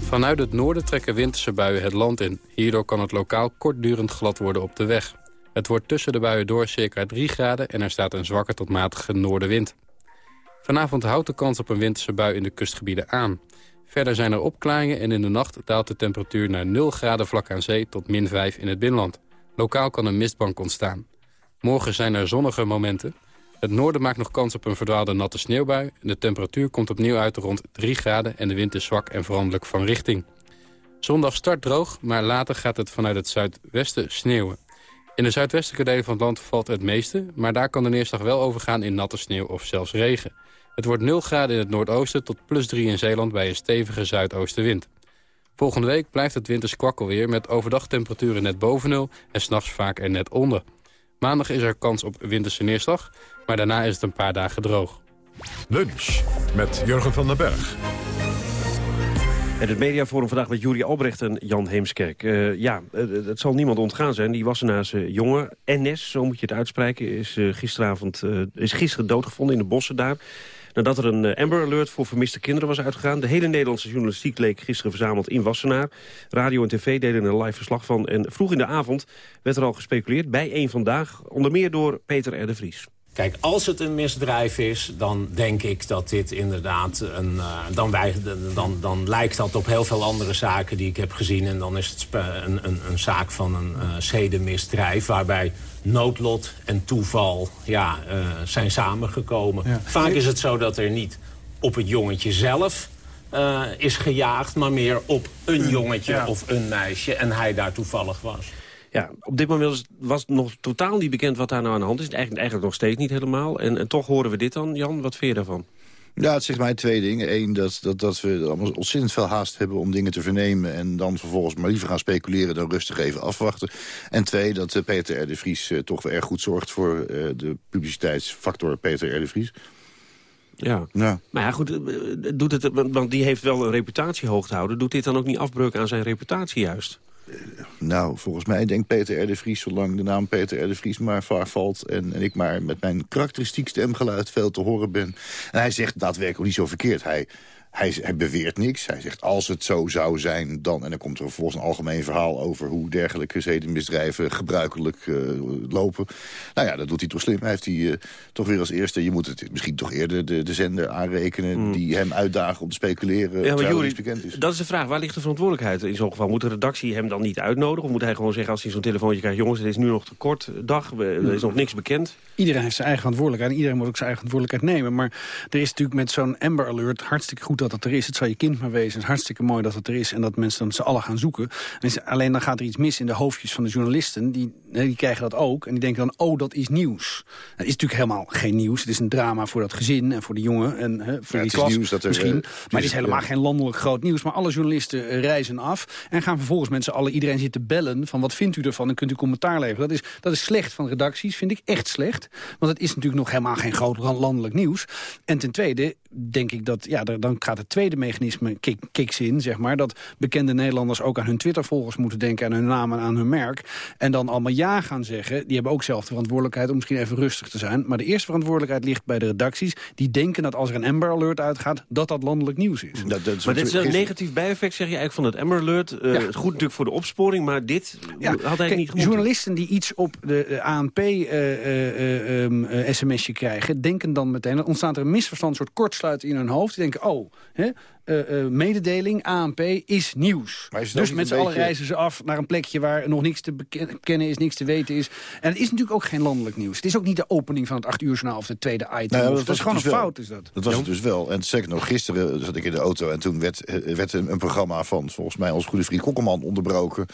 Vanuit het noorden trekken winterse buien het land in. Hierdoor kan het lokaal kortdurend glad worden op de weg. Het wordt tussen de buien door circa 3 graden... en er staat een zwakke tot matige noordenwind. Vanavond houdt de kans op een winterse bui in de kustgebieden aan. Verder zijn er opklaringen en in de nacht daalt de temperatuur naar 0 graden vlak aan zee tot min 5 in het binnenland. Lokaal kan een mistbank ontstaan. Morgen zijn er zonnige momenten. Het noorden maakt nog kans op een verdwaalde natte sneeuwbui. De temperatuur komt opnieuw uit rond 3 graden en de wind is zwak en veranderlijk van richting. Zondag start droog, maar later gaat het vanuit het zuidwesten sneeuwen. In de zuidwestelijke delen van het land valt het meeste... maar daar kan de neerslag wel overgaan in natte sneeuw of zelfs regen. Het wordt 0 graden in het noordoosten tot plus 3 in Zeeland bij een stevige zuidoostenwind. Volgende week blijft het winters kwakkelweer met overdag temperaturen net boven nul en s'nachts vaak er net onder. Maandag is er kans op winterse neerslag, maar daarna is het een paar dagen droog. Lunch met Jurgen van den Berg. En het mediaforum vandaag met Jurie Albrecht en Jan Heemskerk. Uh, ja, uh, het zal niemand ontgaan zijn. Die Wassenaarse jongen, NS, zo moet je het uitspreken... is, uh, gisteravond, is gisteren doodgevonden in de bossen daar. Nadat er een Amber Alert voor vermiste kinderen was uitgegaan. De hele Nederlandse journalistiek leek gisteren verzameld in Wassenaar. Radio en tv deden een live verslag van. En vroeg in de avond werd er al gespeculeerd, bij één Vandaag... onder meer door Peter R. de Vries. Kijk, als het een misdrijf is, dan denk ik dat dit inderdaad een... Uh, dan, wij, dan, dan lijkt dat op heel veel andere zaken die ik heb gezien. En dan is het een, een, een zaak van een uh, zedenmisdrijf... waarbij noodlot en toeval ja, uh, zijn samengekomen. Ja. Vaak is het zo dat er niet op het jongetje zelf... is gejaagd, maar meer op een jongetje ja. of een meisje. En hij daar toevallig was. Ja, op dit moment was nog totaal niet bekend wat daar nou aan de hand is. Eigenlijk, eigenlijk nog steeds niet helemaal. En, en toch horen we dit dan. Jan, wat vind je daarvan? Ja, het zegt mij twee dingen. Eén, dat, dat, dat we allemaal ontzettend veel haast hebben om dingen te vernemen... en dan vervolgens maar liever gaan speculeren dan rustig even afwachten. En twee, dat uh, Peter R. de Vries uh, toch wel erg goed zorgt... voor uh, de publiciteitsfactor Peter R. de Vries. Ja. ja, maar ja, goed, doet het, want die heeft wel een reputatie hoog te houden. Doet dit dan ook niet afbreuk aan zijn reputatie juist? Nou, volgens mij denkt Peter R. de Vries... zolang de naam Peter R. de Vries maar vaar valt... En, en ik maar met mijn karakteristiek stemgeluid veel te horen ben. En hij zegt daadwerkelijk niet zo verkeerd. Hij hij, hij, beweert niks. Hij zegt als het zo zou zijn, dan... en dan komt er vervolgens een algemeen verhaal over... hoe dergelijke zedenmisdrijven gebruikelijk uh, lopen. Nou ja, dat doet hij toch slim. Hij heeft hij uh, toch weer als eerste... je moet het misschien toch eerder de, de zender aanrekenen... Mm. die hem uitdagen om te speculeren, ja, maar Jury, bekend is. Dat is de vraag. Waar ligt de verantwoordelijkheid in zo'n geval? Moet de redactie hem dan niet uitnodigen? Of moet hij gewoon zeggen als hij zo'n telefoontje krijgt... jongens, het is nu nog te kort dag, er is nog niks bekend? Iedereen heeft zijn eigen verantwoordelijkheid. En iedereen moet ook zijn eigen verantwoordelijkheid nemen. Maar er is natuurlijk met zo'n Amber Alert hartstikke goed dat het er is. Het zal je kind maar wezen. Het is hartstikke mooi dat het er is en dat mensen dan z'n allen gaan zoeken. En alleen dan gaat er iets mis in de hoofdjes van de journalisten. Die, die krijgen dat ook en die denken dan, oh, dat is nieuws. Dat is natuurlijk helemaal geen nieuws. Het is een drama voor dat gezin en voor de jongen en hè, voor ja, die klas nieuws dat er, misschien. Uh, maar het is helemaal geen landelijk groot nieuws. Maar alle journalisten reizen af en gaan vervolgens met z'n allen iedereen zitten bellen van wat vindt u ervan en kunt u commentaar leveren. Dat is, dat is slecht van redacties, vind ik echt slecht. Want het is natuurlijk nog helemaal geen groot landelijk nieuws. En ten tweede denk ik dat, ja, dan gaat gaat het tweede mechanisme kick, kicks in, zeg maar. Dat bekende Nederlanders ook aan hun Twitter-volgers moeten denken... aan hun naam en aan hun merk. En dan allemaal ja gaan zeggen. Die hebben ook zelf de verantwoordelijkheid om misschien even rustig te zijn. Maar de eerste verantwoordelijkheid ligt bij de redacties. Die denken dat als er een Amber Alert uitgaat, dat dat landelijk nieuws is. maar dit is een negatief bijeffect, zeg je eigenlijk, van het Amber Alert. Uh, Goed natuurlijk voor de opsporing, maar dit had eigenlijk kijk, niet gemoeten. Journalisten die iets op de ANP uh, um, sms'je krijgen... denken dan meteen, dan ontstaat er een misverstand, een soort kortsluiting in hun hoofd. Die denken, oh, hè, uh, uh, mededeling, ANP, is nieuws. Is dus met z'n allen reizen ze af naar een plekje waar nog niks te bekennen is, niks te weten is. En het is natuurlijk ook geen landelijk nieuws. Het is ook niet de opening van het 8 uur journaal of de tweede item. Nou, dat, dat is gewoon dus een fout, is dat. Dat was het dus wel. En zeker nog, gisteren zat ik in de auto en toen werd, eh, werd een, een programma van, volgens mij, ons goede vriend Kokkelman onderbroken.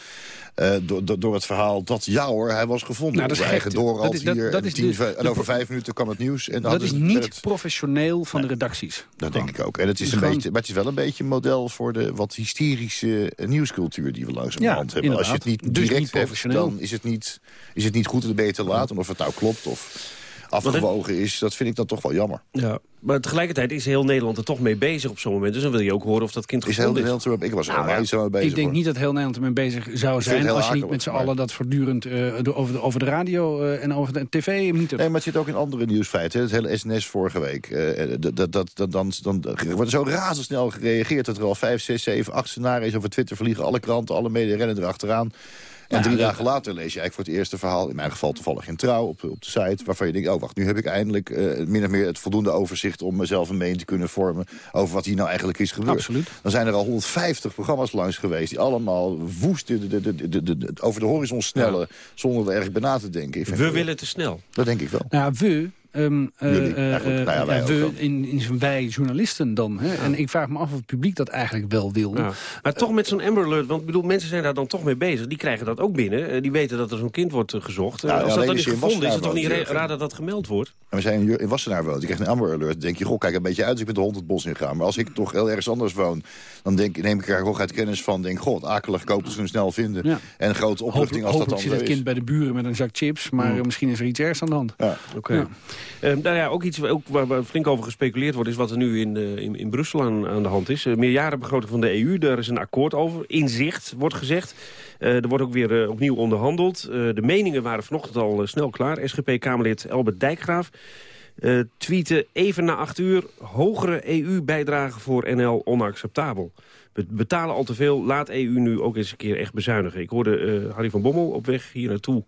Uh, door, door het verhaal dat, ja hoor, hij was gevonden. Nou, dat is eigen door dat, hier. Dat en, tien, de, en over vijf minuten kwam het nieuws. En dat is niet het, professioneel van nee, de redacties. Dat denk ik ook. En het is, een beetje, maar het is wel een beetje een model voor de wat hysterische nieuwscultuur die we langzamerhand ja, hebben. Als je het niet dus direct niet hebt, dan is het niet, is het niet goed en beter laten. Of het nou klopt of afgewogen is, dat vind ik dan toch wel jammer. Ja, maar tegelijkertijd is heel Nederland er toch mee bezig op zo'n moment. Dus dan wil je ook horen of dat kind is. Heel Nederland er, ik was er nou, helemaal niet zo mee bezig. Ik denk niet dat heel Nederland ermee bezig zou zijn... als je niet met z'n allen dat voortdurend uh, over, de, over de radio uh, en over de tv niet... Nee, maar het zit ook in andere nieuwsfeiten. Het hele SNS vorige week. Uh, dat, dat, dat, dan, dan wordt er zo razendsnel gereageerd... dat er al 5, 6, 7, 8 scenario's over Twitter vliegen. Alle kranten, alle media rennen erachteraan. En drie dagen later lees je eigenlijk voor het eerste verhaal... in mijn geval toevallig in Trouw op, op de site... waarvan je denkt, oh wacht, nu heb ik eindelijk uh, min of meer het voldoende overzicht... om mezelf een mening te kunnen vormen over wat hier nou eigenlijk is gebeurd. Absoluut. Dan zijn er al 150 programma's langs geweest... die allemaal woest de, de, de, over de horizon snellen... Ja. zonder er erg bij na te denken. We willen te snel. Dat denk ik wel. Nou, we, Um, uh, ja, goed, nou ja, we, in, in zijn wij journalisten dan. Hè? En ik vraag me af of het publiek dat eigenlijk wel wil. Ja. Maar toch met zo'n Amber Alert, want bedoel, mensen zijn daar dan toch mee bezig. Die krijgen dat ook binnen. die weten dat er zo'n kind wordt gezocht. Als dat dan is gevonden, is het toch niet raar dat dat gemeld wordt? En we zijn in Wassenaar woont. Ik krijg een Amber Alert. denk je, goh, kijk een beetje uit als ik met de hond het bos inga. Maar als ik toch heel ergens anders woon, dan denk, neem ik er hooguit kennis van. Denk, god, akelig kopen ze hem snel vinden. En een grote opluchting als dat dan zit het kind bij de buren met een zak chips. Maar mm. misschien is er iets ergs aan de hand. Ja. Oké. Ehm, nou ja, ook iets ook waar, flink over gespeculeerd wordt... is wat er nu in, uh, in, Brussel aan, aan, de hand is. Uh, meerjarenbegroting van de EU, daar is een akkoord over. In zicht, wordt gezegd. Uh, er wordt ook weer opnieuw onderhandeld. de meningen waren vanochtend al snel klaar. SGP-Kamerlid Elbert Dijkgraaf uh, tweeten even na acht uur... hogere EU-bijdrage voor NL onacceptabel. We betalen al te veel, laat EU nu ook eens een keer echt bezuinigen. Ik hoorde Harry van Bommel op weg hier naartoe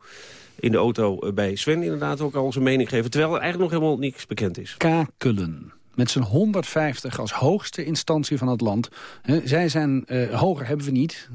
in de auto bij Sven inderdaad ook al zijn mening geven. Terwijl er eigenlijk nog helemaal niets bekend is. Kakelen met zijn 150 als hoogste instantie van het land. zij zijn, uh, hoger hebben we niet.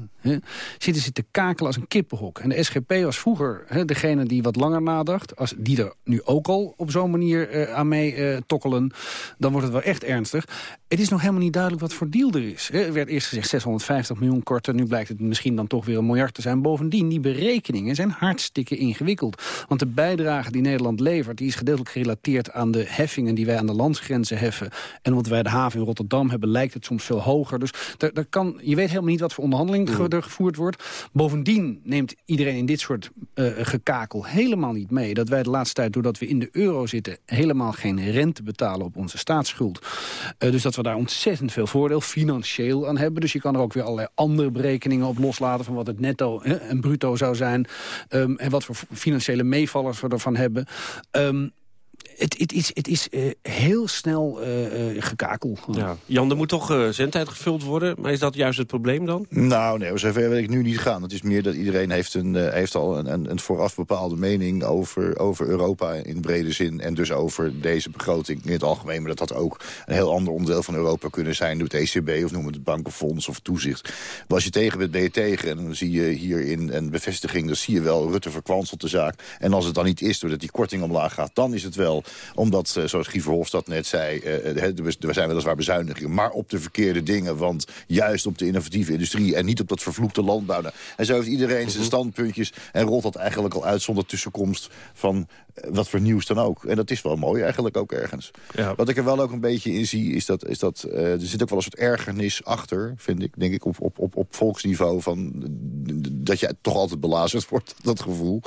zitten ze te kakelen als een kippenhok. En de SGP was vroeger degene die wat langer nadacht. Als die er nu ook al op zo'n manier uh, aan mee uh, tokkelen... dan wordt het wel echt ernstig. Het is nog helemaal niet duidelijk wat voor deal er is. Er werd eerst gezegd 650 miljoen korter. Nu blijkt het misschien dan toch weer een miljard te zijn. Bovendien, die berekeningen zijn hartstikke ingewikkeld. Want de bijdrage die Nederland levert... die is gedeeltelijk gerelateerd aan de heffingen die wij aan de landsgrenzen heffen en omdat wij de haven in Rotterdam hebben, lijkt het soms veel hoger. Dus daar, kan, je weet helemaal niet wat voor onderhandeling mm. er gevoerd wordt. Bovendien neemt iedereen in dit soort uh, gekakel helemaal niet mee... dat wij de laatste tijd, doordat we in de euro zitten... helemaal geen rente betalen op onze staatsschuld. Uh, dus dat we daar ontzettend veel voordeel financieel aan hebben. Dus je kan er ook weer allerlei andere berekeningen op loslaten... van wat het netto en bruto zou zijn... Um, en wat voor financiële meevallers we ervan hebben... Um, het, het, is, het is uh, heel snel uh, uh, gekakel. Ja. Jan, er moet toch uh, zendtijd gevuld worden. Maar is dat juist het probleem dan? Nou, nee, zover wil ik nu niet gaan. Het is meer dat iedereen heeft, een, heeft al een, een, een, vooraf bepaalde mening over, over Europa in brede zin. En dus over deze begroting in het algemeen. Maar dat had ook een heel ander onderdeel van Europa kunnen zijn. Door het ECB of noem het bankenfonds of toezicht. Maar als je tegen bent, ben je tegen. En dan zie je hierin een bevestiging. Dan zie je wel, Rutte verkwanselt de zaak. En als het dan niet is, doordat die korting omlaag gaat, dan is het wel omdat, uh, zoals Guy Verhofstadt net zei... Er zijn weliswaar bezuinigingen, maar op de verkeerde dingen. Want juist op de innovatieve industrie en niet op dat vervloekte landbouw. En zo heeft iedereen zijn mhm. standpuntjes en rolt dat eigenlijk al uit... zonder tussenkomst van wat voor nieuws dan ook. En dat is wel mooi eigenlijk ook ergens. Ja. Wat ik er wel ook een beetje in zie, is dat, is dat er zit ook wel een soort ergernis achter... vind ik, denk ik, op, op, op, op volksniveau van dat je toch altijd belazerd wordt, dat gevoel.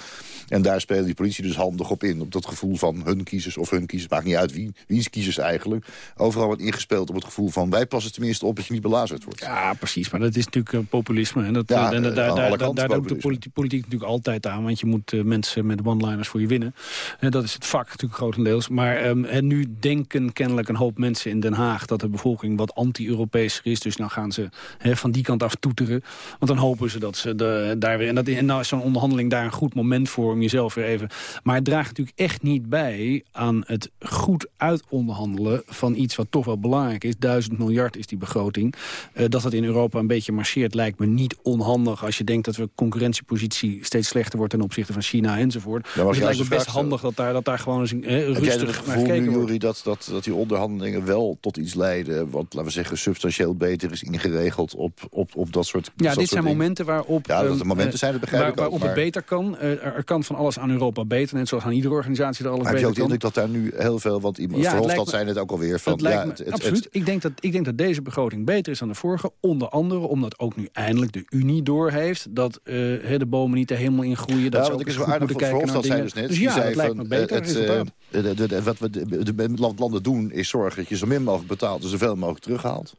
En daar speelt die politie dus handig op in. Op dat gevoel van hun kiezers of hun kiezers. Maakt niet uit wie, wie's kiezers eigenlijk. Overal wordt ingespeeld op het gevoel van... wij passen tenminste op dat je niet belazerd wordt. Ja, precies. Maar dat is natuurlijk uh, populisme. En dat, Ja, en dat- eh, daar, aan daar, doet de politiek, politiek natuurlijk altijd aan. Want je moet eh, mensen met one-liners voor je winnen. En dat is het vak natuurlijk grotendeels. Maar ehm, en nu denken kennelijk een hoop mensen in Den Haag... dat de bevolking wat anti-Europeeser is. Dus nou gaan ze van die kant af toeteren. Want dan hopen ze dat ze de, daar weer... En, dat, en nou is zo'n onderhandeling daar een goed moment voor... om jezelf weer even... Maar het draagt natuurlijk echt niet bij aan het goed uitonderhandelen... van iets wat toch wel belangrijk is. Duizend miljard is die begroting. Eh, dat het in Europa een beetje marcheert lijkt me niet onhandig... als je denkt dat we concurrentiepositie steeds slechter wordt... ten opzichte van China enzovoort. dus het lijkt me best vraag handig dat daar, dat daar gewoon eens eh, dan het rustig naar gekeken nu. Jury, dat, dat, dat die onderhandelingen wel tot iets leiden... wat, laten we zeggen, substantieel beter is ingeregeld op, op, op dat soort Ja, dat dit soort zijn dingen? momenten waarop... Ja, dat ehm, er momenten eh, zijn, dat begrijp waar- ik ook. Waarop maar het beter kan. Eh, er, kan van alles aan Europa beter. Net zoals aan iedere organisatie er alles beter kan. indruk dat daar nu heel veel... want iemand Ja, me- zei het ook alweer... Van, Dat ja, me, het- het- absoluut. ik, denk dat, ik denk dat deze begroting beter is dan de vorige. Onder andere omdat ook nu eindelijk de Unie doorheeft... dat eh, hè, de bomen niet de hemel ingroeien. Dat ja, want ik is wel aardig voor Verhofstadt zei dingen. dus net. Dus ja, zei dat lijkt van, me beter eh, het, eh, wat we de, de, de landen doen is zorgen dat je zo min mogelijk betaalt... en zoveel mogelijk terughaalt.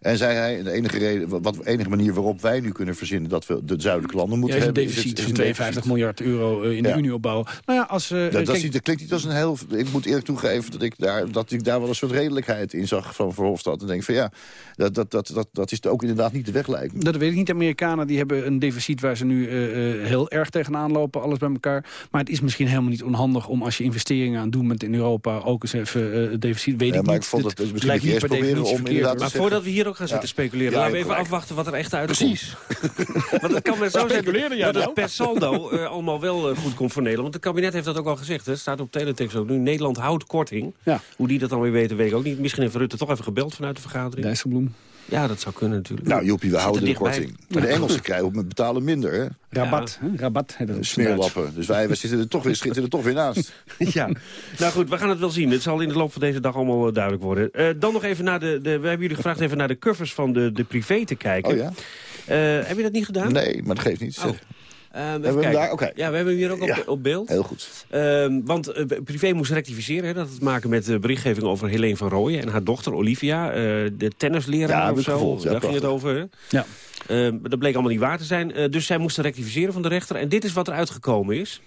En zei hij, de enige, reden, wat, de enige manier waarop wij nu kunnen verzinnen... dat we de zuidelijke landen Ja, moeten is een hebben... deficit het- van is een 52 miljard euro eh, in de Ja. Unie opbouwen. Nou ja, als... eh, Dat, dat, kijk, dat klinkt niet als een heel... Ik moet eerlijk toegeven dat ik daar, dat ik daar wel een soort redelijkheid in zag van Verhofstadt. En denk van ja, dat, dat, dat, dat, dat is ook inderdaad niet de weg lijkt. Dat weet ik niet. De Amerikanen die hebben een deficit waar ze nu eh, eh, heel erg tegenaan lopen. Alles bij elkaar. Maar het is misschien helemaal niet onhandig om als je investeringen aan het doen bent in Europa ook eens even eh, het deficit. Weet Ja, ik maar niet. ik vond dat misschien lijkt niet eerst per proberen om inderdaad. Maar voordat we hier ook gaan zitten Ja. speculeren... Ja, laten we even gelijk. afwachten wat er echt uitkomt. Precies. Want het kan maar zo speculeerde jij dat het nou? per saldo eh, allemaal wel eh, goed komt voor Nederland. Want het kabinet heeft dat ook al gezegd. Het staat op teletext ook nu. Nederland houdt korting. Ja. Hoe die dat dan weer weten, weet ik ook niet. Misschien heeft Rutte toch even gebeld vanuit de vergadering. Dijsselbloem. Ja, dat zou kunnen natuurlijk. Nou Joepie, we Zit houden de dichtbij. korting. Maar de Engelsen krijgen met betalen minder, hè? Rabat. hè? Rabat. zijn Smeerlappen. Dus wij, wij zitten, er toch weer, zitten er toch weer naast. ja, nou goed, we gaan het wel zien. Het zal in de loop van deze dag allemaal eh, duidelijk worden. Eh, dan nog even naar de, de... We hebben jullie gevraagd even naar de covers van de, de privé te kijken. Oh ja? Eh, heb je dat niet gedaan? Nee, maar dat geeft niet. Oh. Eh, Hebben we hem daar? Ja, we hebben hem hier ook op, Ja. op beeld. Heel goed. Ehm, want eh, privé moest rectificeren. Hè. Dat had te maken met de berichtgeving over Helene van Rooyen... en haar dochter Olivia, eh, de tennisleraar Ja, of zo. gevolgd. Ja, Daar ging het over. Hè. Ja. Ehm, dat bleek allemaal niet waar te zijn. Eh, dus zij moesten rectificeren van de rechter. En dit is wat er uitgekomen is.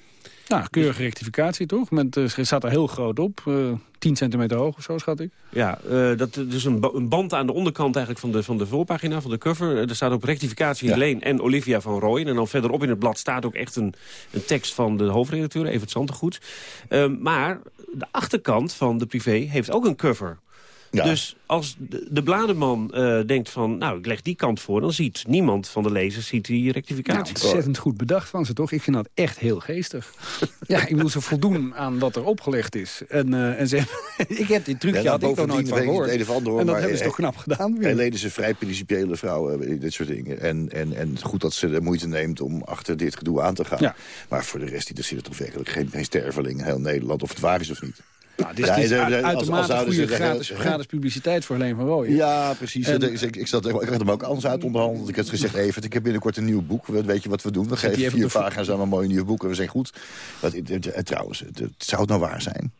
Nou, keurige rectificatie toch? Met, eh, het staat er heel groot op. eh 10 centimeter hoog of zo, schat ik. Ja, eh, dat dus een, ba- een band aan de onderkant eigenlijk van de, van de voorpagina, van de cover. Eh, Er staat op rectificatie Ja. Helene en Olivia van Rooyen. En dan verderop in het blad staat ook echt een, een tekst van de hoofdredacteur, Evert Zantegoed. Ehm, maar de achterkant van de privé heeft ook een cover. Ja. Dus als de, de blademan eh, denkt van, nou, ik leg die kant voor... dan ziet niemand van de lezers ziet die Nou, rectificatie. ontzettend goed bedacht van ze, toch? Ik vind dat echt heel geestig. ja, ik wil ze voldoen aan wat er opgelegd is. En, eh, en ze hebben- ik heb dit trucje, Ja, had ik nog bovendien nooit van gehoord. het een of ander, hoor, en dat maar, hebben ze eh, toch knap gedaan. weer. Helene is een vrij principiële vrouw, eh, dit soort dingen. En, en, en goed dat ze de moeite neemt om achter dit gedoe aan te gaan. Ja. Maar voor de rest interesseert het toch werkelijk geen, geen sterveling in heel Nederland... of het waar is of niet. Nou, dit is, Ja, dit is uitermate goede ze gratis, gratis publiciteit voor Helene van Rooyen. Ja, precies. En- Dus ik, ik, zat, ik had hem ook anders uit onderhandeld. Ik had gezegd, even, ik heb binnenkort een nieuw boek. Weet je wat we doen? We geven even vier pagina's aan een mooi nieuw boek en we zijn goed. Trouwens, het, het- zou het nou waar zijn?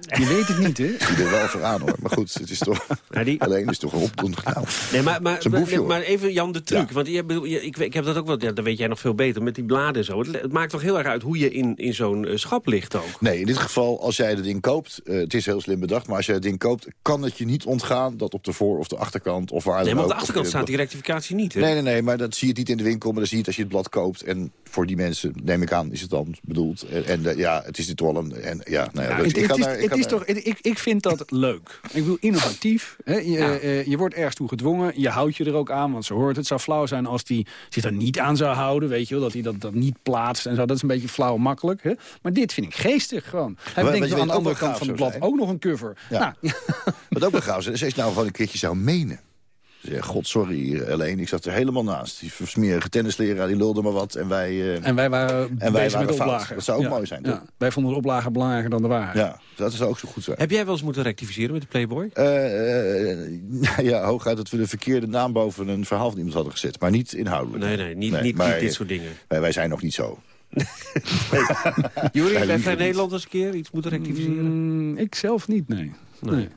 Je weet het niet, hè? Ik zie er wel voor aan, hoor. Maar goed, het is toch... Die- Alleen is toch een opdoen. Nou, Nee, maar, maar, Zo'n boefje, maar, hoor. maar even Jan de truc. Ja. Want je, ik, ik heb dat ook wel, ja, dat weet jij nog veel beter, met die bladen en zo. Het, het maakt toch heel erg uit hoe je in, in zo'n eh, schap ligt ook. Nee, in dit geval, als jij het ding koopt... eh, het is heel slim bedacht, maar als jij het ding koopt... kan het je niet ontgaan dat op de voor- of de achterkant... of waar Nee, dan maar op de achterkant in staat die rectificatie niet. Hè? Nee, nee, nee, maar dat zie je het niet in de winkel, maar dan zie je het als je het blad koopt. En voor die mensen, neem ik aan, is het dan bedoeld. En, en eh, ja, het is dit wel een... En, ja, nou ja, ik ga daar- ik is toch, ik, ik vind dat leuk. Ik bedoel, innovatief. Hè? Je, Ja. eh, je wordt ergens toe gedwongen. Je houdt je er ook aan, want ze hoort het. Het zou flauw zijn als die zich er niet aan zou houden. Weet je wel, dat hij dat, dat niet plaatst en zo. Dat is een beetje flauw makkelijk. Hè? Maar dit vind ik geestig gewoon. Hij Maar- bedenkt maar je aan de andere kant gaaf van het blad zijn. ook nog een cover. Ja. Nou, Wat ook wel gauw is, als je het nou gewoon een keertje zou menen. Ze zei, god, sorry, alleen, ik zat er helemaal naast. Die smerige tennisleraar, die lulde maar wat. En wij, uh, en wij waren en wij bezig waren met fout. oplagen. Dat zou ook Ja, mooi zijn, ja. Wij vonden de oplagen belangrijker dan de waarheid. Ja, dat is ook zo goed zijn. Heb jij wel eens moeten rectificeren met de Playboy? Eh, eh, nou ja, hooguit dat we de verkeerde naam boven een verhaal van iemand hadden gezet. Maar niet inhoudelijk. Nee, nee, niet, niet, maar, niet dit soort dingen. Wij, wij zijn nog niet zo. Wij bij liegen Vrij. Nederland eens een keer iets moeten rectificeren? Mm, ik zelf niet, nee. nee. Nee,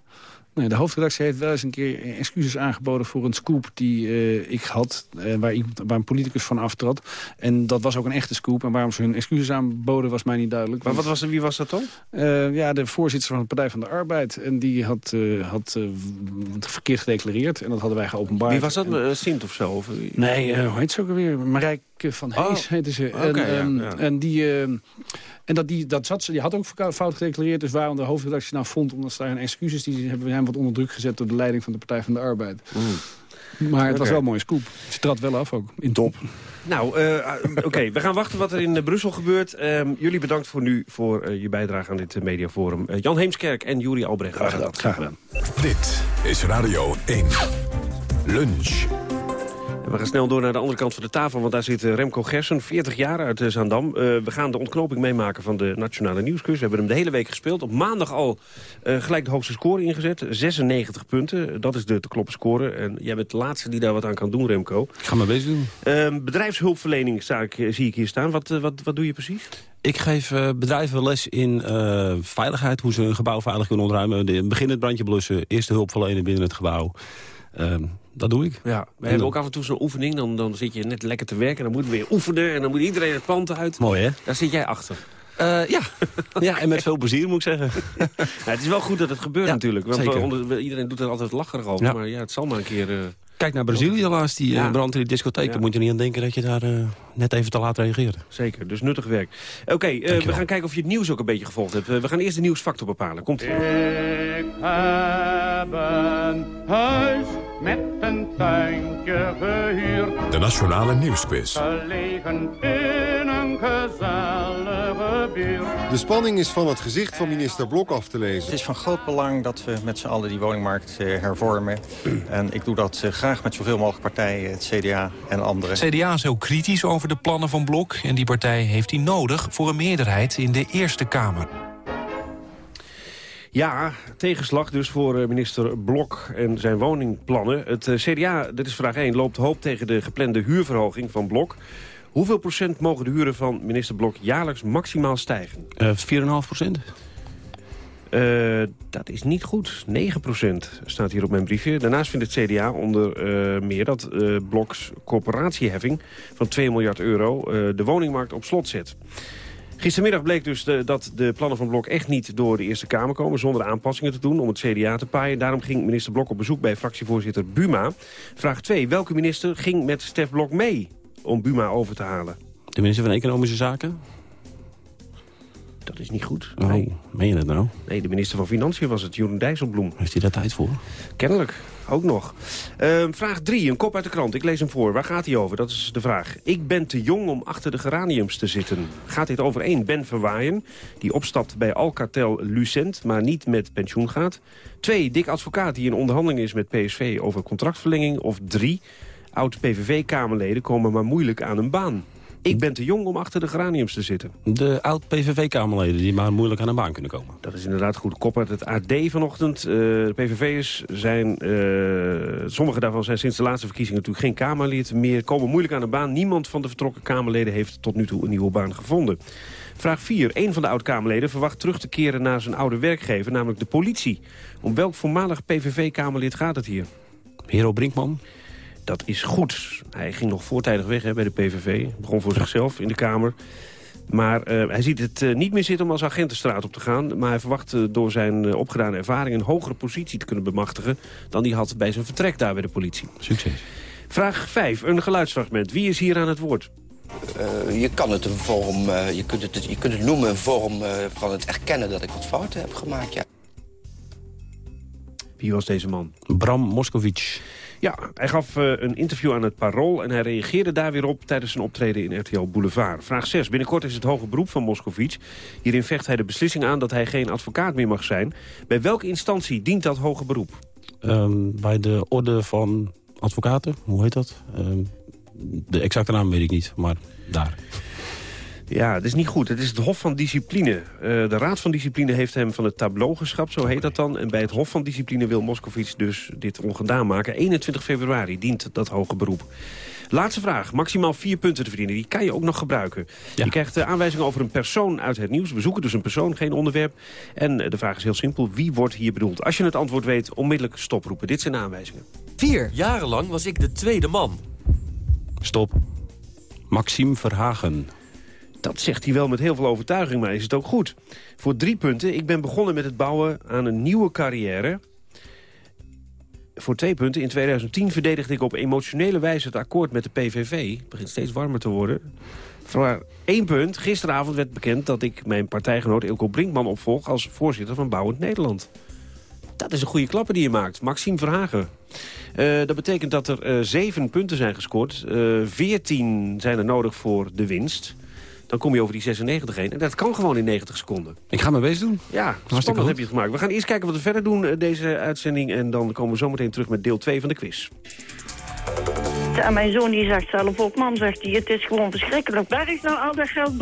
de hoofdredactie heeft wel eens een keer excuses aangeboden voor een scoop die eh, ik had, eh, waar, iemand, waar een politicus van aftrad. En dat was ook een echte scoop. En waarom ze hun excuses aanboden was mij niet duidelijk. Maar wat was, er- wie was dat dan? Eh, ja, de voorzitter van de Partij van de Arbeid. En die had, had w- verkeerd gedeclareerd. En dat hadden wij geopenbaard. Wie was dat? En- Sint of zo? Of, Nee, hoe heet ze ook alweer? Van Oh, Hees heette ze. en, ja, ehm, ja. en die... ehm, en dat, die, dat zat ze, die had ook fout- gedeclareerd. Dus waarom de hoofdredactie nou vond, omdat ze daar een excuses... die hebben we hem wat onder druk gezet door de leiding van de Partij van de Arbeid. Maar het was wel een mooie scoop. Ze trad wel af ook. In top. Nou, eh, oké, we gaan wachten wat er in eh, Brussel gebeurt. Ehm, jullie bedankt voor nu voor eh, je bijdrage aan dit mediaforum. Jan Heemskerk en Juri Albrecht. Graag gedaan. Graag gedaan. Dit is Radio 1. Lunch. En We gaan snel door naar de andere kant van de tafel, want daar zit eh, Remco Gersen, 40 jaar uit eh, Zaandam. Eh, we gaan de ontknoping meemaken van de Nationale Nieuwsquiz. We hebben hem de hele week gespeeld. Op maandag al gelijk de hoogste score ingezet, 96 punten. Dat is de te kloppen score. En jij bent de laatste die daar wat aan kan doen, Remco. Ik ga mijn best doen. Ehm, bedrijfshulpverlening ik, zie ik hier staan. Wat, wat, wat doe je precies? Ik geef bedrijven les in veiligheid, hoe ze een gebouw veilig kunnen ontruimen. Begin het brandje blussen, eerste hulp verlenen binnen het gebouw. Ehm, dat doe ik. Ja, we hebben ook af en toe zo'n oefening. Dan, dan zit je net lekker te werken. Dan moeten we weer oefenen. En dan moet iedereen het pand uit. Mooi, hè? Daar zit jij achter. Eh, ja. ja, en met veel plezier moet ik zeggen. Nou, het is wel goed dat het gebeurt Ja, natuurlijk. Want we onder- iedereen doet er altijd lacherig over. Ja. Maar ja, het zal maar een keer... eh, Kijk naar Brazilië laatst, die eh, Ja. brand in die discotheek. Ja. Daar moet je niet aan denken dat je daar net even te laat reageert. Zeker, dus nuttig werk. Oké, eh, we gaan kijken of je het nieuws ook een beetje gevolgd hebt. We gaan eerst de nieuwsfactor bepalen. Komt Ik heb een huis met een tuintje gehuurd. De Nationale Nieuwsquiz. Gelegen in een gezellige buurt. De spanning is van het gezicht van minister Blok af te lezen. Het is van groot belang dat we met z'n allen die woningmarkt eh, hervormen. En ik doe dat eh, graag met zoveel mogelijk partijen, het CDA en anderen. CDA is heel kritisch over de plannen van Blok... en die partij heeft die nodig voor een meerderheid in de Eerste Kamer. Ja, tegenslag dus voor eh, minister Blok en zijn woningplannen. Het eh, CDA, dit is vraag 1, loopt hoop tegen de geplande huurverhoging van Blok. Hoeveel procent mogen de huren van minister Blok jaarlijks maximaal stijgen? Eh 4,5 procent. Dat is niet goed. 9 procent staat hier op mijn briefje. Daarnaast vindt het CDA onder meer dat Bloks corporatieheffing van 2 miljard euro de woningmarkt op slot zet. Gistermiddag bleek dus de- dat de plannen van Blok echt niet door de Eerste Kamer komen... zonder aanpassingen te doen om het CDA te paaien. Daarom ging minister Blok op bezoek bij fractievoorzitter Buma. Vraag 2. Welke minister ging met Stef Blok mee om Buma over te halen? De minister van Economische Zaken? Dat is niet goed. Oh, Nee. meen je dat nou? Nee, de minister van Financiën was het, Jeroen Dijsselbloem. Heeft hij daar tijd voor? Kennelijk, ook nog. Ehm, vraag 3, een kop uit de krant. Ik lees hem voor. Waar gaat hij over? Dat is de vraag. Ik ben te jong om achter de geraniums te zitten. Gaat dit over één Ben Verwaaien, die opstapt bij Alcatel Lucent... maar niet met pensioen gaat? Twee, Dick Advocaat, die in onderhandeling is met PSV over contractverlenging? Of drie, oud-PVV-kamerleden komen maar moeilijk aan een baan? Ik ben te jong om achter de geraniums te zitten. De oud-PVV-kamerleden die maar moeilijk aan een baan kunnen komen. Dat is inderdaad goed. Kop uit het AD vanochtend. Eh, de PVV'ers zijn, eh, sommige daarvan zijn sinds de laatste verkiezingen natuurlijk geen Kamerlid meer. Komen moeilijk aan de baan. Niemand van de vertrokken Kamerleden heeft tot nu toe een nieuwe baan gevonden. Vraag 4. Een van de oud-Kamerleden verwacht terug te keren naar zijn oude werkgever, namelijk de politie. Om welk voormalig PVV-Kamerlid gaat het hier? Hero Brinkman? Dat is goed. Hij ging nog voortijdig weg hè, bij de PVV. Begon voor zichzelf in de Kamer. Maar eh, hij ziet het eh, niet meer zitten om als agent de straat op te gaan. Maar hij verwacht eh, door zijn opgedane ervaring... een hogere positie te kunnen bemachtigen... dan hij had bij zijn vertrek daar bij de politie. Succes. Vraag 5. Een geluidsfragment. Wie is hier aan het woord? Eh, je kan het een vorm, eh, je, kunt het, je kunt het noemen een vorm eh, van het erkennen dat ik wat fouten heb gemaakt, ja. Wie was deze man? Bram Moskovic. Ja, hij gaf eh, een interview aan het Parool... en hij reageerde daar weer op tijdens zijn optreden in RTL Boulevard. Vraag 6. Binnenkort is het hoge beroep van Moscovic. Hierin vecht hij de beslissing aan dat hij geen advocaat meer mag zijn. Bij welke instantie dient dat hoge beroep? Ehm, bij de orde van advocaten, hoe heet dat? Ehm, de exacte naam weet ik niet, maar daar. Ja, het is niet goed. Het is het Hof van Discipline. Eh, de Raad van Discipline heeft hem van het tableau geschrapt, zo heet dat dan. En bij het Hof van Discipline wil Moskovits dus dit ongedaan maken. 21 februari dient dat hoge beroep. Laatste vraag. Maximaal vier punten te verdienen. Die kan je ook nog gebruiken. Je krijgt de aanwijzingen over een persoon uit het nieuws. We zoeken dus een persoon, geen onderwerp. En de vraag is heel simpel. Wie wordt hier bedoeld? Als je het antwoord weet, onmiddellijk stoproepen. Dit zijn de aanwijzingen. Vier. Jarenlang was ik de tweede man. Stop. Maxime Verhagen. Dat zegt hij wel met heel veel overtuiging, maar is het ook goed. Voor drie punten. Ik ben begonnen met het bouwen aan een nieuwe carrière. Voor twee punten. In 2010 verdedigde ik op emotionele wijze het akkoord met de PVV. Het begint steeds warmer te worden. Voor één punt. Gisteravond werd bekend dat ik mijn partijgenoot Ilko Brinkman opvolg... als voorzitter van Bouwend Nederland. Dat is een goede klapper die je maakt. Maxime Verhagen. Uh, dat betekent dat er uh, zeven punten zijn gescoord. Uh, veertien zijn er nodig voor de winst. Dan kom je over die 96 heen. En dat kan gewoon in 90 seconden. Ik ga mijn best doen. Ja, spannend heb je het gemaakt. We gaan eerst kijken wat we verder doen deze uitzending. En dan komen we zometeen terug met deel 2 van de quiz. En mijn zoon die zegt zelf ook, mam zegt hij, het is gewoon verschrikkelijk. Waar is nou al dat geld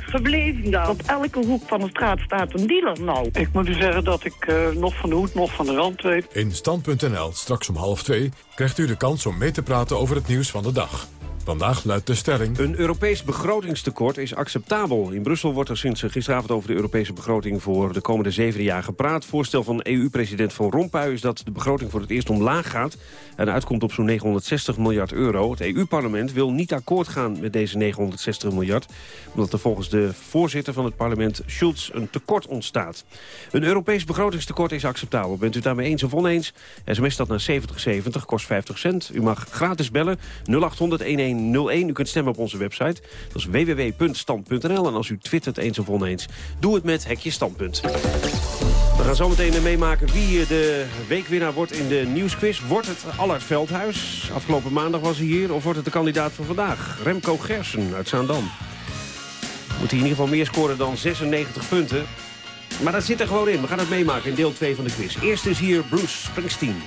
gebleven dan? Op elke hoek van de straat staat een dealer nou. Ik moet u zeggen dat ik uh, nog van de hoed, nog van de rand weet. In Stand.nl, straks om half twee, krijgt u de kans om mee te praten over het nieuws van de dag. Vandaag luidt de stelling... Een Europees begrotingstekort is acceptabel. In Brussel wordt er sinds gisteravond over de Europese begroting... voor de komende zeven jaar gepraat. Voorstel van EU-president Van Rompuy is dat de begroting voor het eerst omlaag gaat... en uitkomt op zo'n 960 miljard euro. Het EU-parlement wil niet akkoord gaan met deze 960 miljard... omdat er volgens de voorzitter van het parlement Schulz een tekort ontstaat. Een Europees begrotingstekort is acceptabel. Bent u daarmee eens of oneens? SMS dat naar 7070, kost 50 cent. U mag gratis bellen 0800 11 01. U kunt stemmen op onze website. Dat is www.stand.nl. En als u twittert eens of oneens, doe het met Hekje Standpunt. We gaan zometeen meemaken wie de weekwinnaar wordt in de nieuwsquiz. Wordt het Allard Veldhuis? Afgelopen maandag was hij hier. Of wordt het de kandidaat van vandaag? Remco Gersen uit Zaandam. Moet hij in ieder geval meer scoren dan 96 punten. Maar dat zit er gewoon in. We gaan het meemaken in deel 2 van de quiz. Eerst is hier Bruce Springsteen.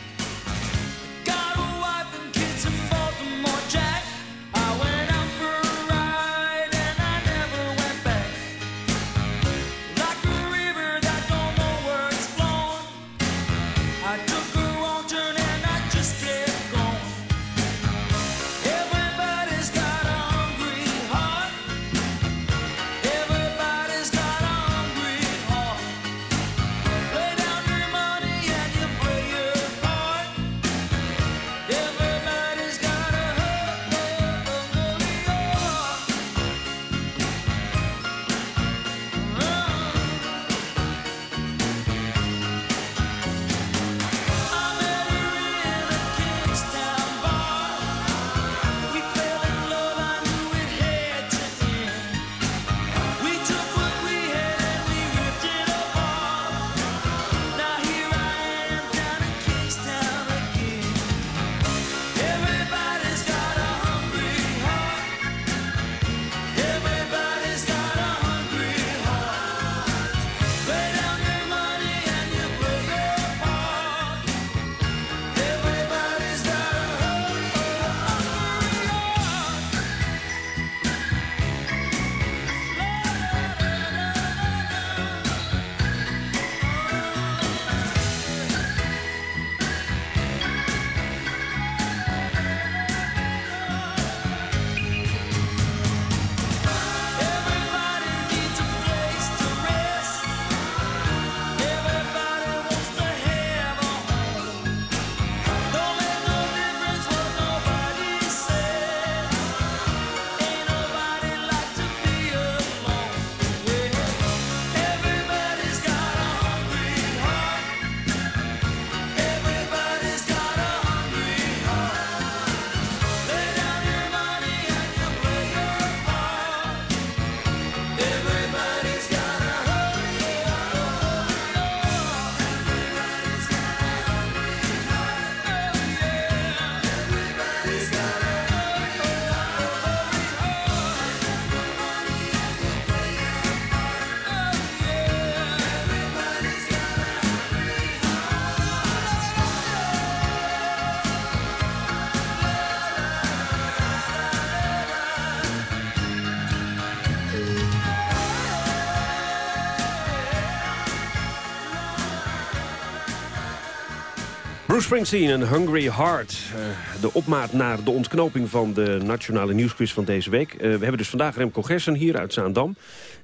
Springsteen en Hungry Heart. Uh, de opmaat naar de ontknoping van de nationale nieuwsquiz van deze week. Uh, we hebben dus vandaag Remco Gersen hier uit Zaandam.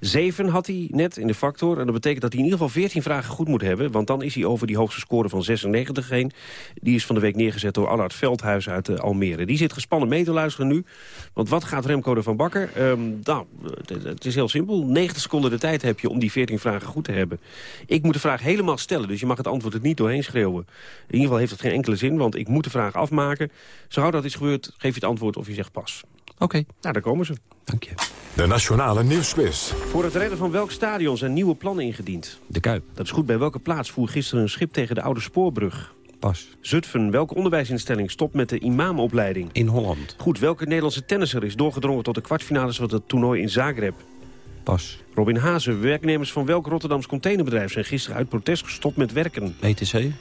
Zeven had hij net in de factor. En dat betekent dat hij in ieder geval 14 vragen goed moet hebben. Want dan is hij over die hoogste score van 96 heen. Die is van de week neergezet door Allard Veldhuis uit uh, Almere. Die zit gespannen mee te luisteren nu. Want wat gaat Remco ervan bakken? Um, nou, het is heel simpel. 90 seconden de tijd heb je om die 14 vragen goed te hebben. Ik moet de vraag helemaal stellen. Dus je mag het antwoord er niet doorheen schreeuwen. In ieder geval heeft het geen enkele zin. Want ik moet de vraag afmaken. Zo dat is gebeurd, geef je het antwoord of je zegt pas. Oké. Okay. Nou, daar komen ze. Dank je. De Nationale Nieuwsquiz. Voor het redden van welk stadion zijn nieuwe plannen ingediend? De Kuip. Dat is goed. Bij welke plaats voer gisteren een schip tegen de oude spoorbrug? Pas. Zutphen. Welke onderwijsinstelling stopt met de imamopleiding? In Holland. Goed. Welke Nederlandse tennisser is doorgedrongen tot de kwartfinales van het toernooi in Zagreb? Pas. Robin Hazen. Werknemers van welk Rotterdams containerbedrijf zijn gisteren uit protest gestopt met werken? ETC.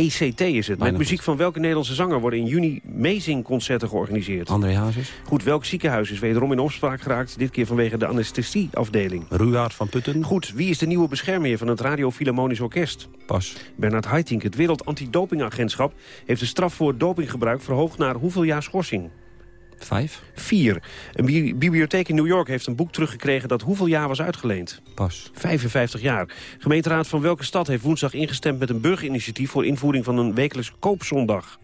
ECT is het. Met muziek van welke Nederlandse zanger worden in juni Mezing-concerten georganiseerd? André Hazes. Goed, welk ziekenhuis is wederom in opspraak geraakt? Dit keer vanwege de anesthesieafdeling. Ruwaard van Putten. Goed, wie is de nieuwe beschermheer van het Radio Philharmonisch Orkest? Pas. Bernard Haitink, het Wereld Antidopingagentschap... heeft de straf voor dopinggebruik verhoogd naar hoeveel jaar schorsing? Vijf. Vier. Een bi bibliotheek in New York heeft een boek teruggekregen dat hoeveel jaar was uitgeleend? Pas. 55 jaar. Gemeenteraad van welke stad heeft woensdag ingestemd met een burgerinitiatief voor invoering van een wekelijks koopzondag?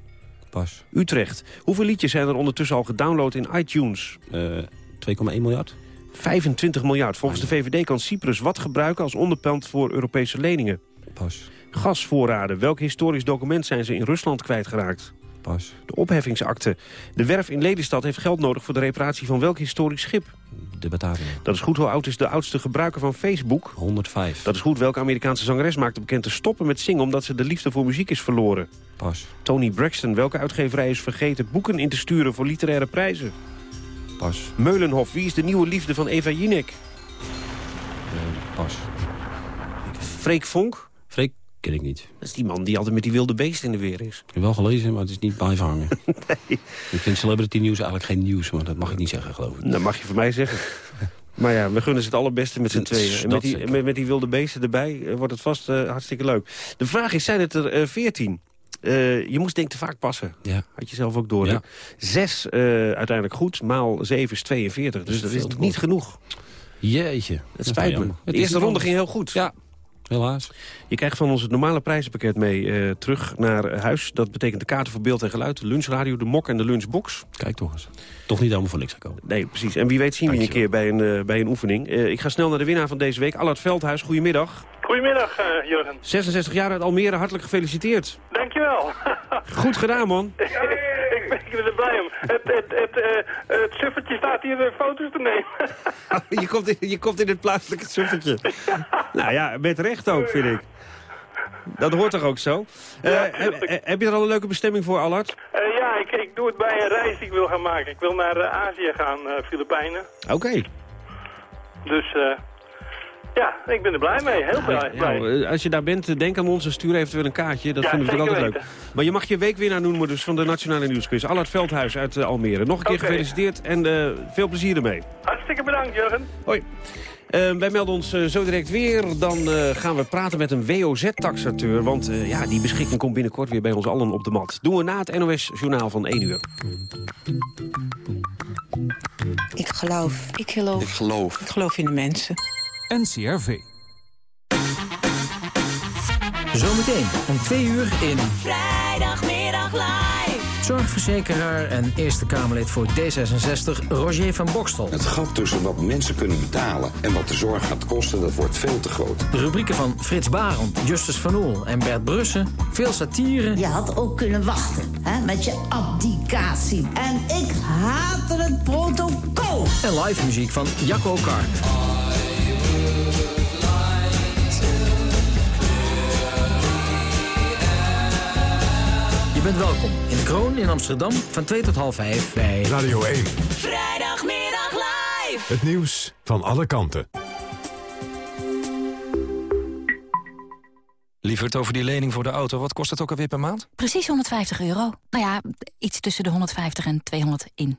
Pas. Utrecht. Hoeveel liedjes zijn er ondertussen al gedownload in iTunes? Uh, 2,1 miljard. 25 miljard. Volgens de VVD kan Cyprus wat gebruiken als onderpand voor Europese leningen. Pas. Gasvoorraden. Welk historisch document zijn ze in Rusland kwijtgeraakt? Pas. De opheffingsakte. De werf in Lelystad heeft geld nodig voor de reparatie van welk historisch schip? De Batavia. Dat is goed. Hoe oud is de oudste gebruiker van Facebook? 105. Dat is goed. Welke Amerikaanse zangeres maakte bekend te stoppen met zingen... omdat ze de liefde voor muziek is verloren? Pas. Tony Braxton. Welke uitgeverij is vergeten boeken in te sturen voor literaire prijzen? Pas. Meulenhof. Wie is de nieuwe liefde van Eva Jinek? Uh, pas. Freek Vonk? Freek ken ik niet. Dat is die man die altijd met die wilde beesten in de weer is. Ik heb wel gelezen, maar het is niet blijven hangen. nee. Ik vind celebrity nieuws eigenlijk geen nieuws, maar dat mag ik niet zeggen, geloof ik. Dat mag je van mij zeggen. Maar ja, we gunnen ze het allerbeste met z'n tweeën. En met die, met, met, die wilde beesten erbij uh, wordt het vast uh, hartstikke leuk. De vraag is, zijn het er veertien? Uh, je moest denk te vaak passen. Ja. Had je zelf ook door. Ja. Zes uiteindelijk goed, maal zeven is 42. Dus dat is, dat is niet genoeg. Jeetje. Het spijt me. De eerste ronde ging heel goed. Ja, Helaas. Je krijgt van ons het normale prijzenpakket mee uh, terug naar huis. Dat betekent de kaarten voor beeld en geluid, de lunchradio, de mok en de lunchbox. Kijk toch eens. Toch niet allemaal voor niks gekomen. Nee, precies. En wie weet zien we je een keer bij een, uh, bij een oefening. Uh, ik ga snel naar de winnaar van deze week, Allard Veldhuis. Goedemiddag. Goedemiddag, Jurgen. 66 jaar uit Almere, hartelijk gefeliciteerd. Dankjewel. Goed gedaan, man. er blij om. Het, het, het, uh, het suffertje staat hier de foto's te nemen. je, komt in, je komt in het plaatselijke suffertje. nou ja, met recht ook, vind ik. Dat hoort toch ook zo? Uh, ja, heb, heb, je er al een leuke bestemming voor, Allard? Uh, ja, ik, ik, doe het bij een reis die ik wil gaan maken. Ik wil naar Azië gaan, Filipijnen. Oké. Okay. Dus ja, ik ben er blij mee. Heel blij. Nou, als je daar bent, denk aan ons en stuur eventueel een kaartje. Dat ja, vinden we altijd leuk. Maar je mag je weekwinnaar noemen dus van de Nationale Nieuwsquiz. Allard Veldhuis uit Almere. Nog een keer okay. gefeliciteerd en veel plezier ermee. Hartstikke bedankt, Jurgen. Hoi. Uh, wij melden ons uh, zo direct weer. Dan uh, gaan we praten met een WOZ-taxateur. Want ja, die beschikking komt binnenkort weer bij ons allen op de mat. Doen we na het NOS-journaal van 1 uur. Ik geloof. Ik geloof. Ik geloof. Ik geloof in de mensen. NCRV. Zometeen om 2 uur in... Vrijdagmiddag live. Zorgverzekeraar en Eerste Kamerlid voor D66, Roger van Bokstel. Het gat tussen wat mensen kunnen betalen en wat de zorg gaat kosten, dat wordt veel te groot. De rubrieken van Frits Barend, Justus van Oel en Bert Brussen. Veel satire. Je had ook kunnen wachten, hè, met je abdicatie. En ik haatte het protocol. En live muziek van Jacco Karp. Bent welkom in de Kroon in Amsterdam van 2 tot half 5 bij Radio 1. Vrijdagmiddag live. Het nieuws van alle kanten. Lieverd, over die lening voor de auto, wat kost het ook alweer per maand? Precies 150 euro. Nou ja, iets tussen de 150 en 200 in.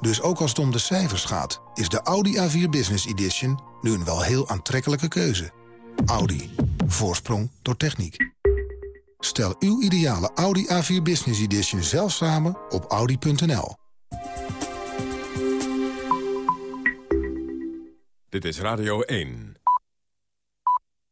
Dus ook als het om de cijfers gaat, is de Audi A4 Business Edition nu een wel heel aantrekkelijke keuze. Audi. Voorsprong door techniek. Stel uw ideale Audi A4 Business Edition zelf samen op audi.nl. Dit is Radio 1.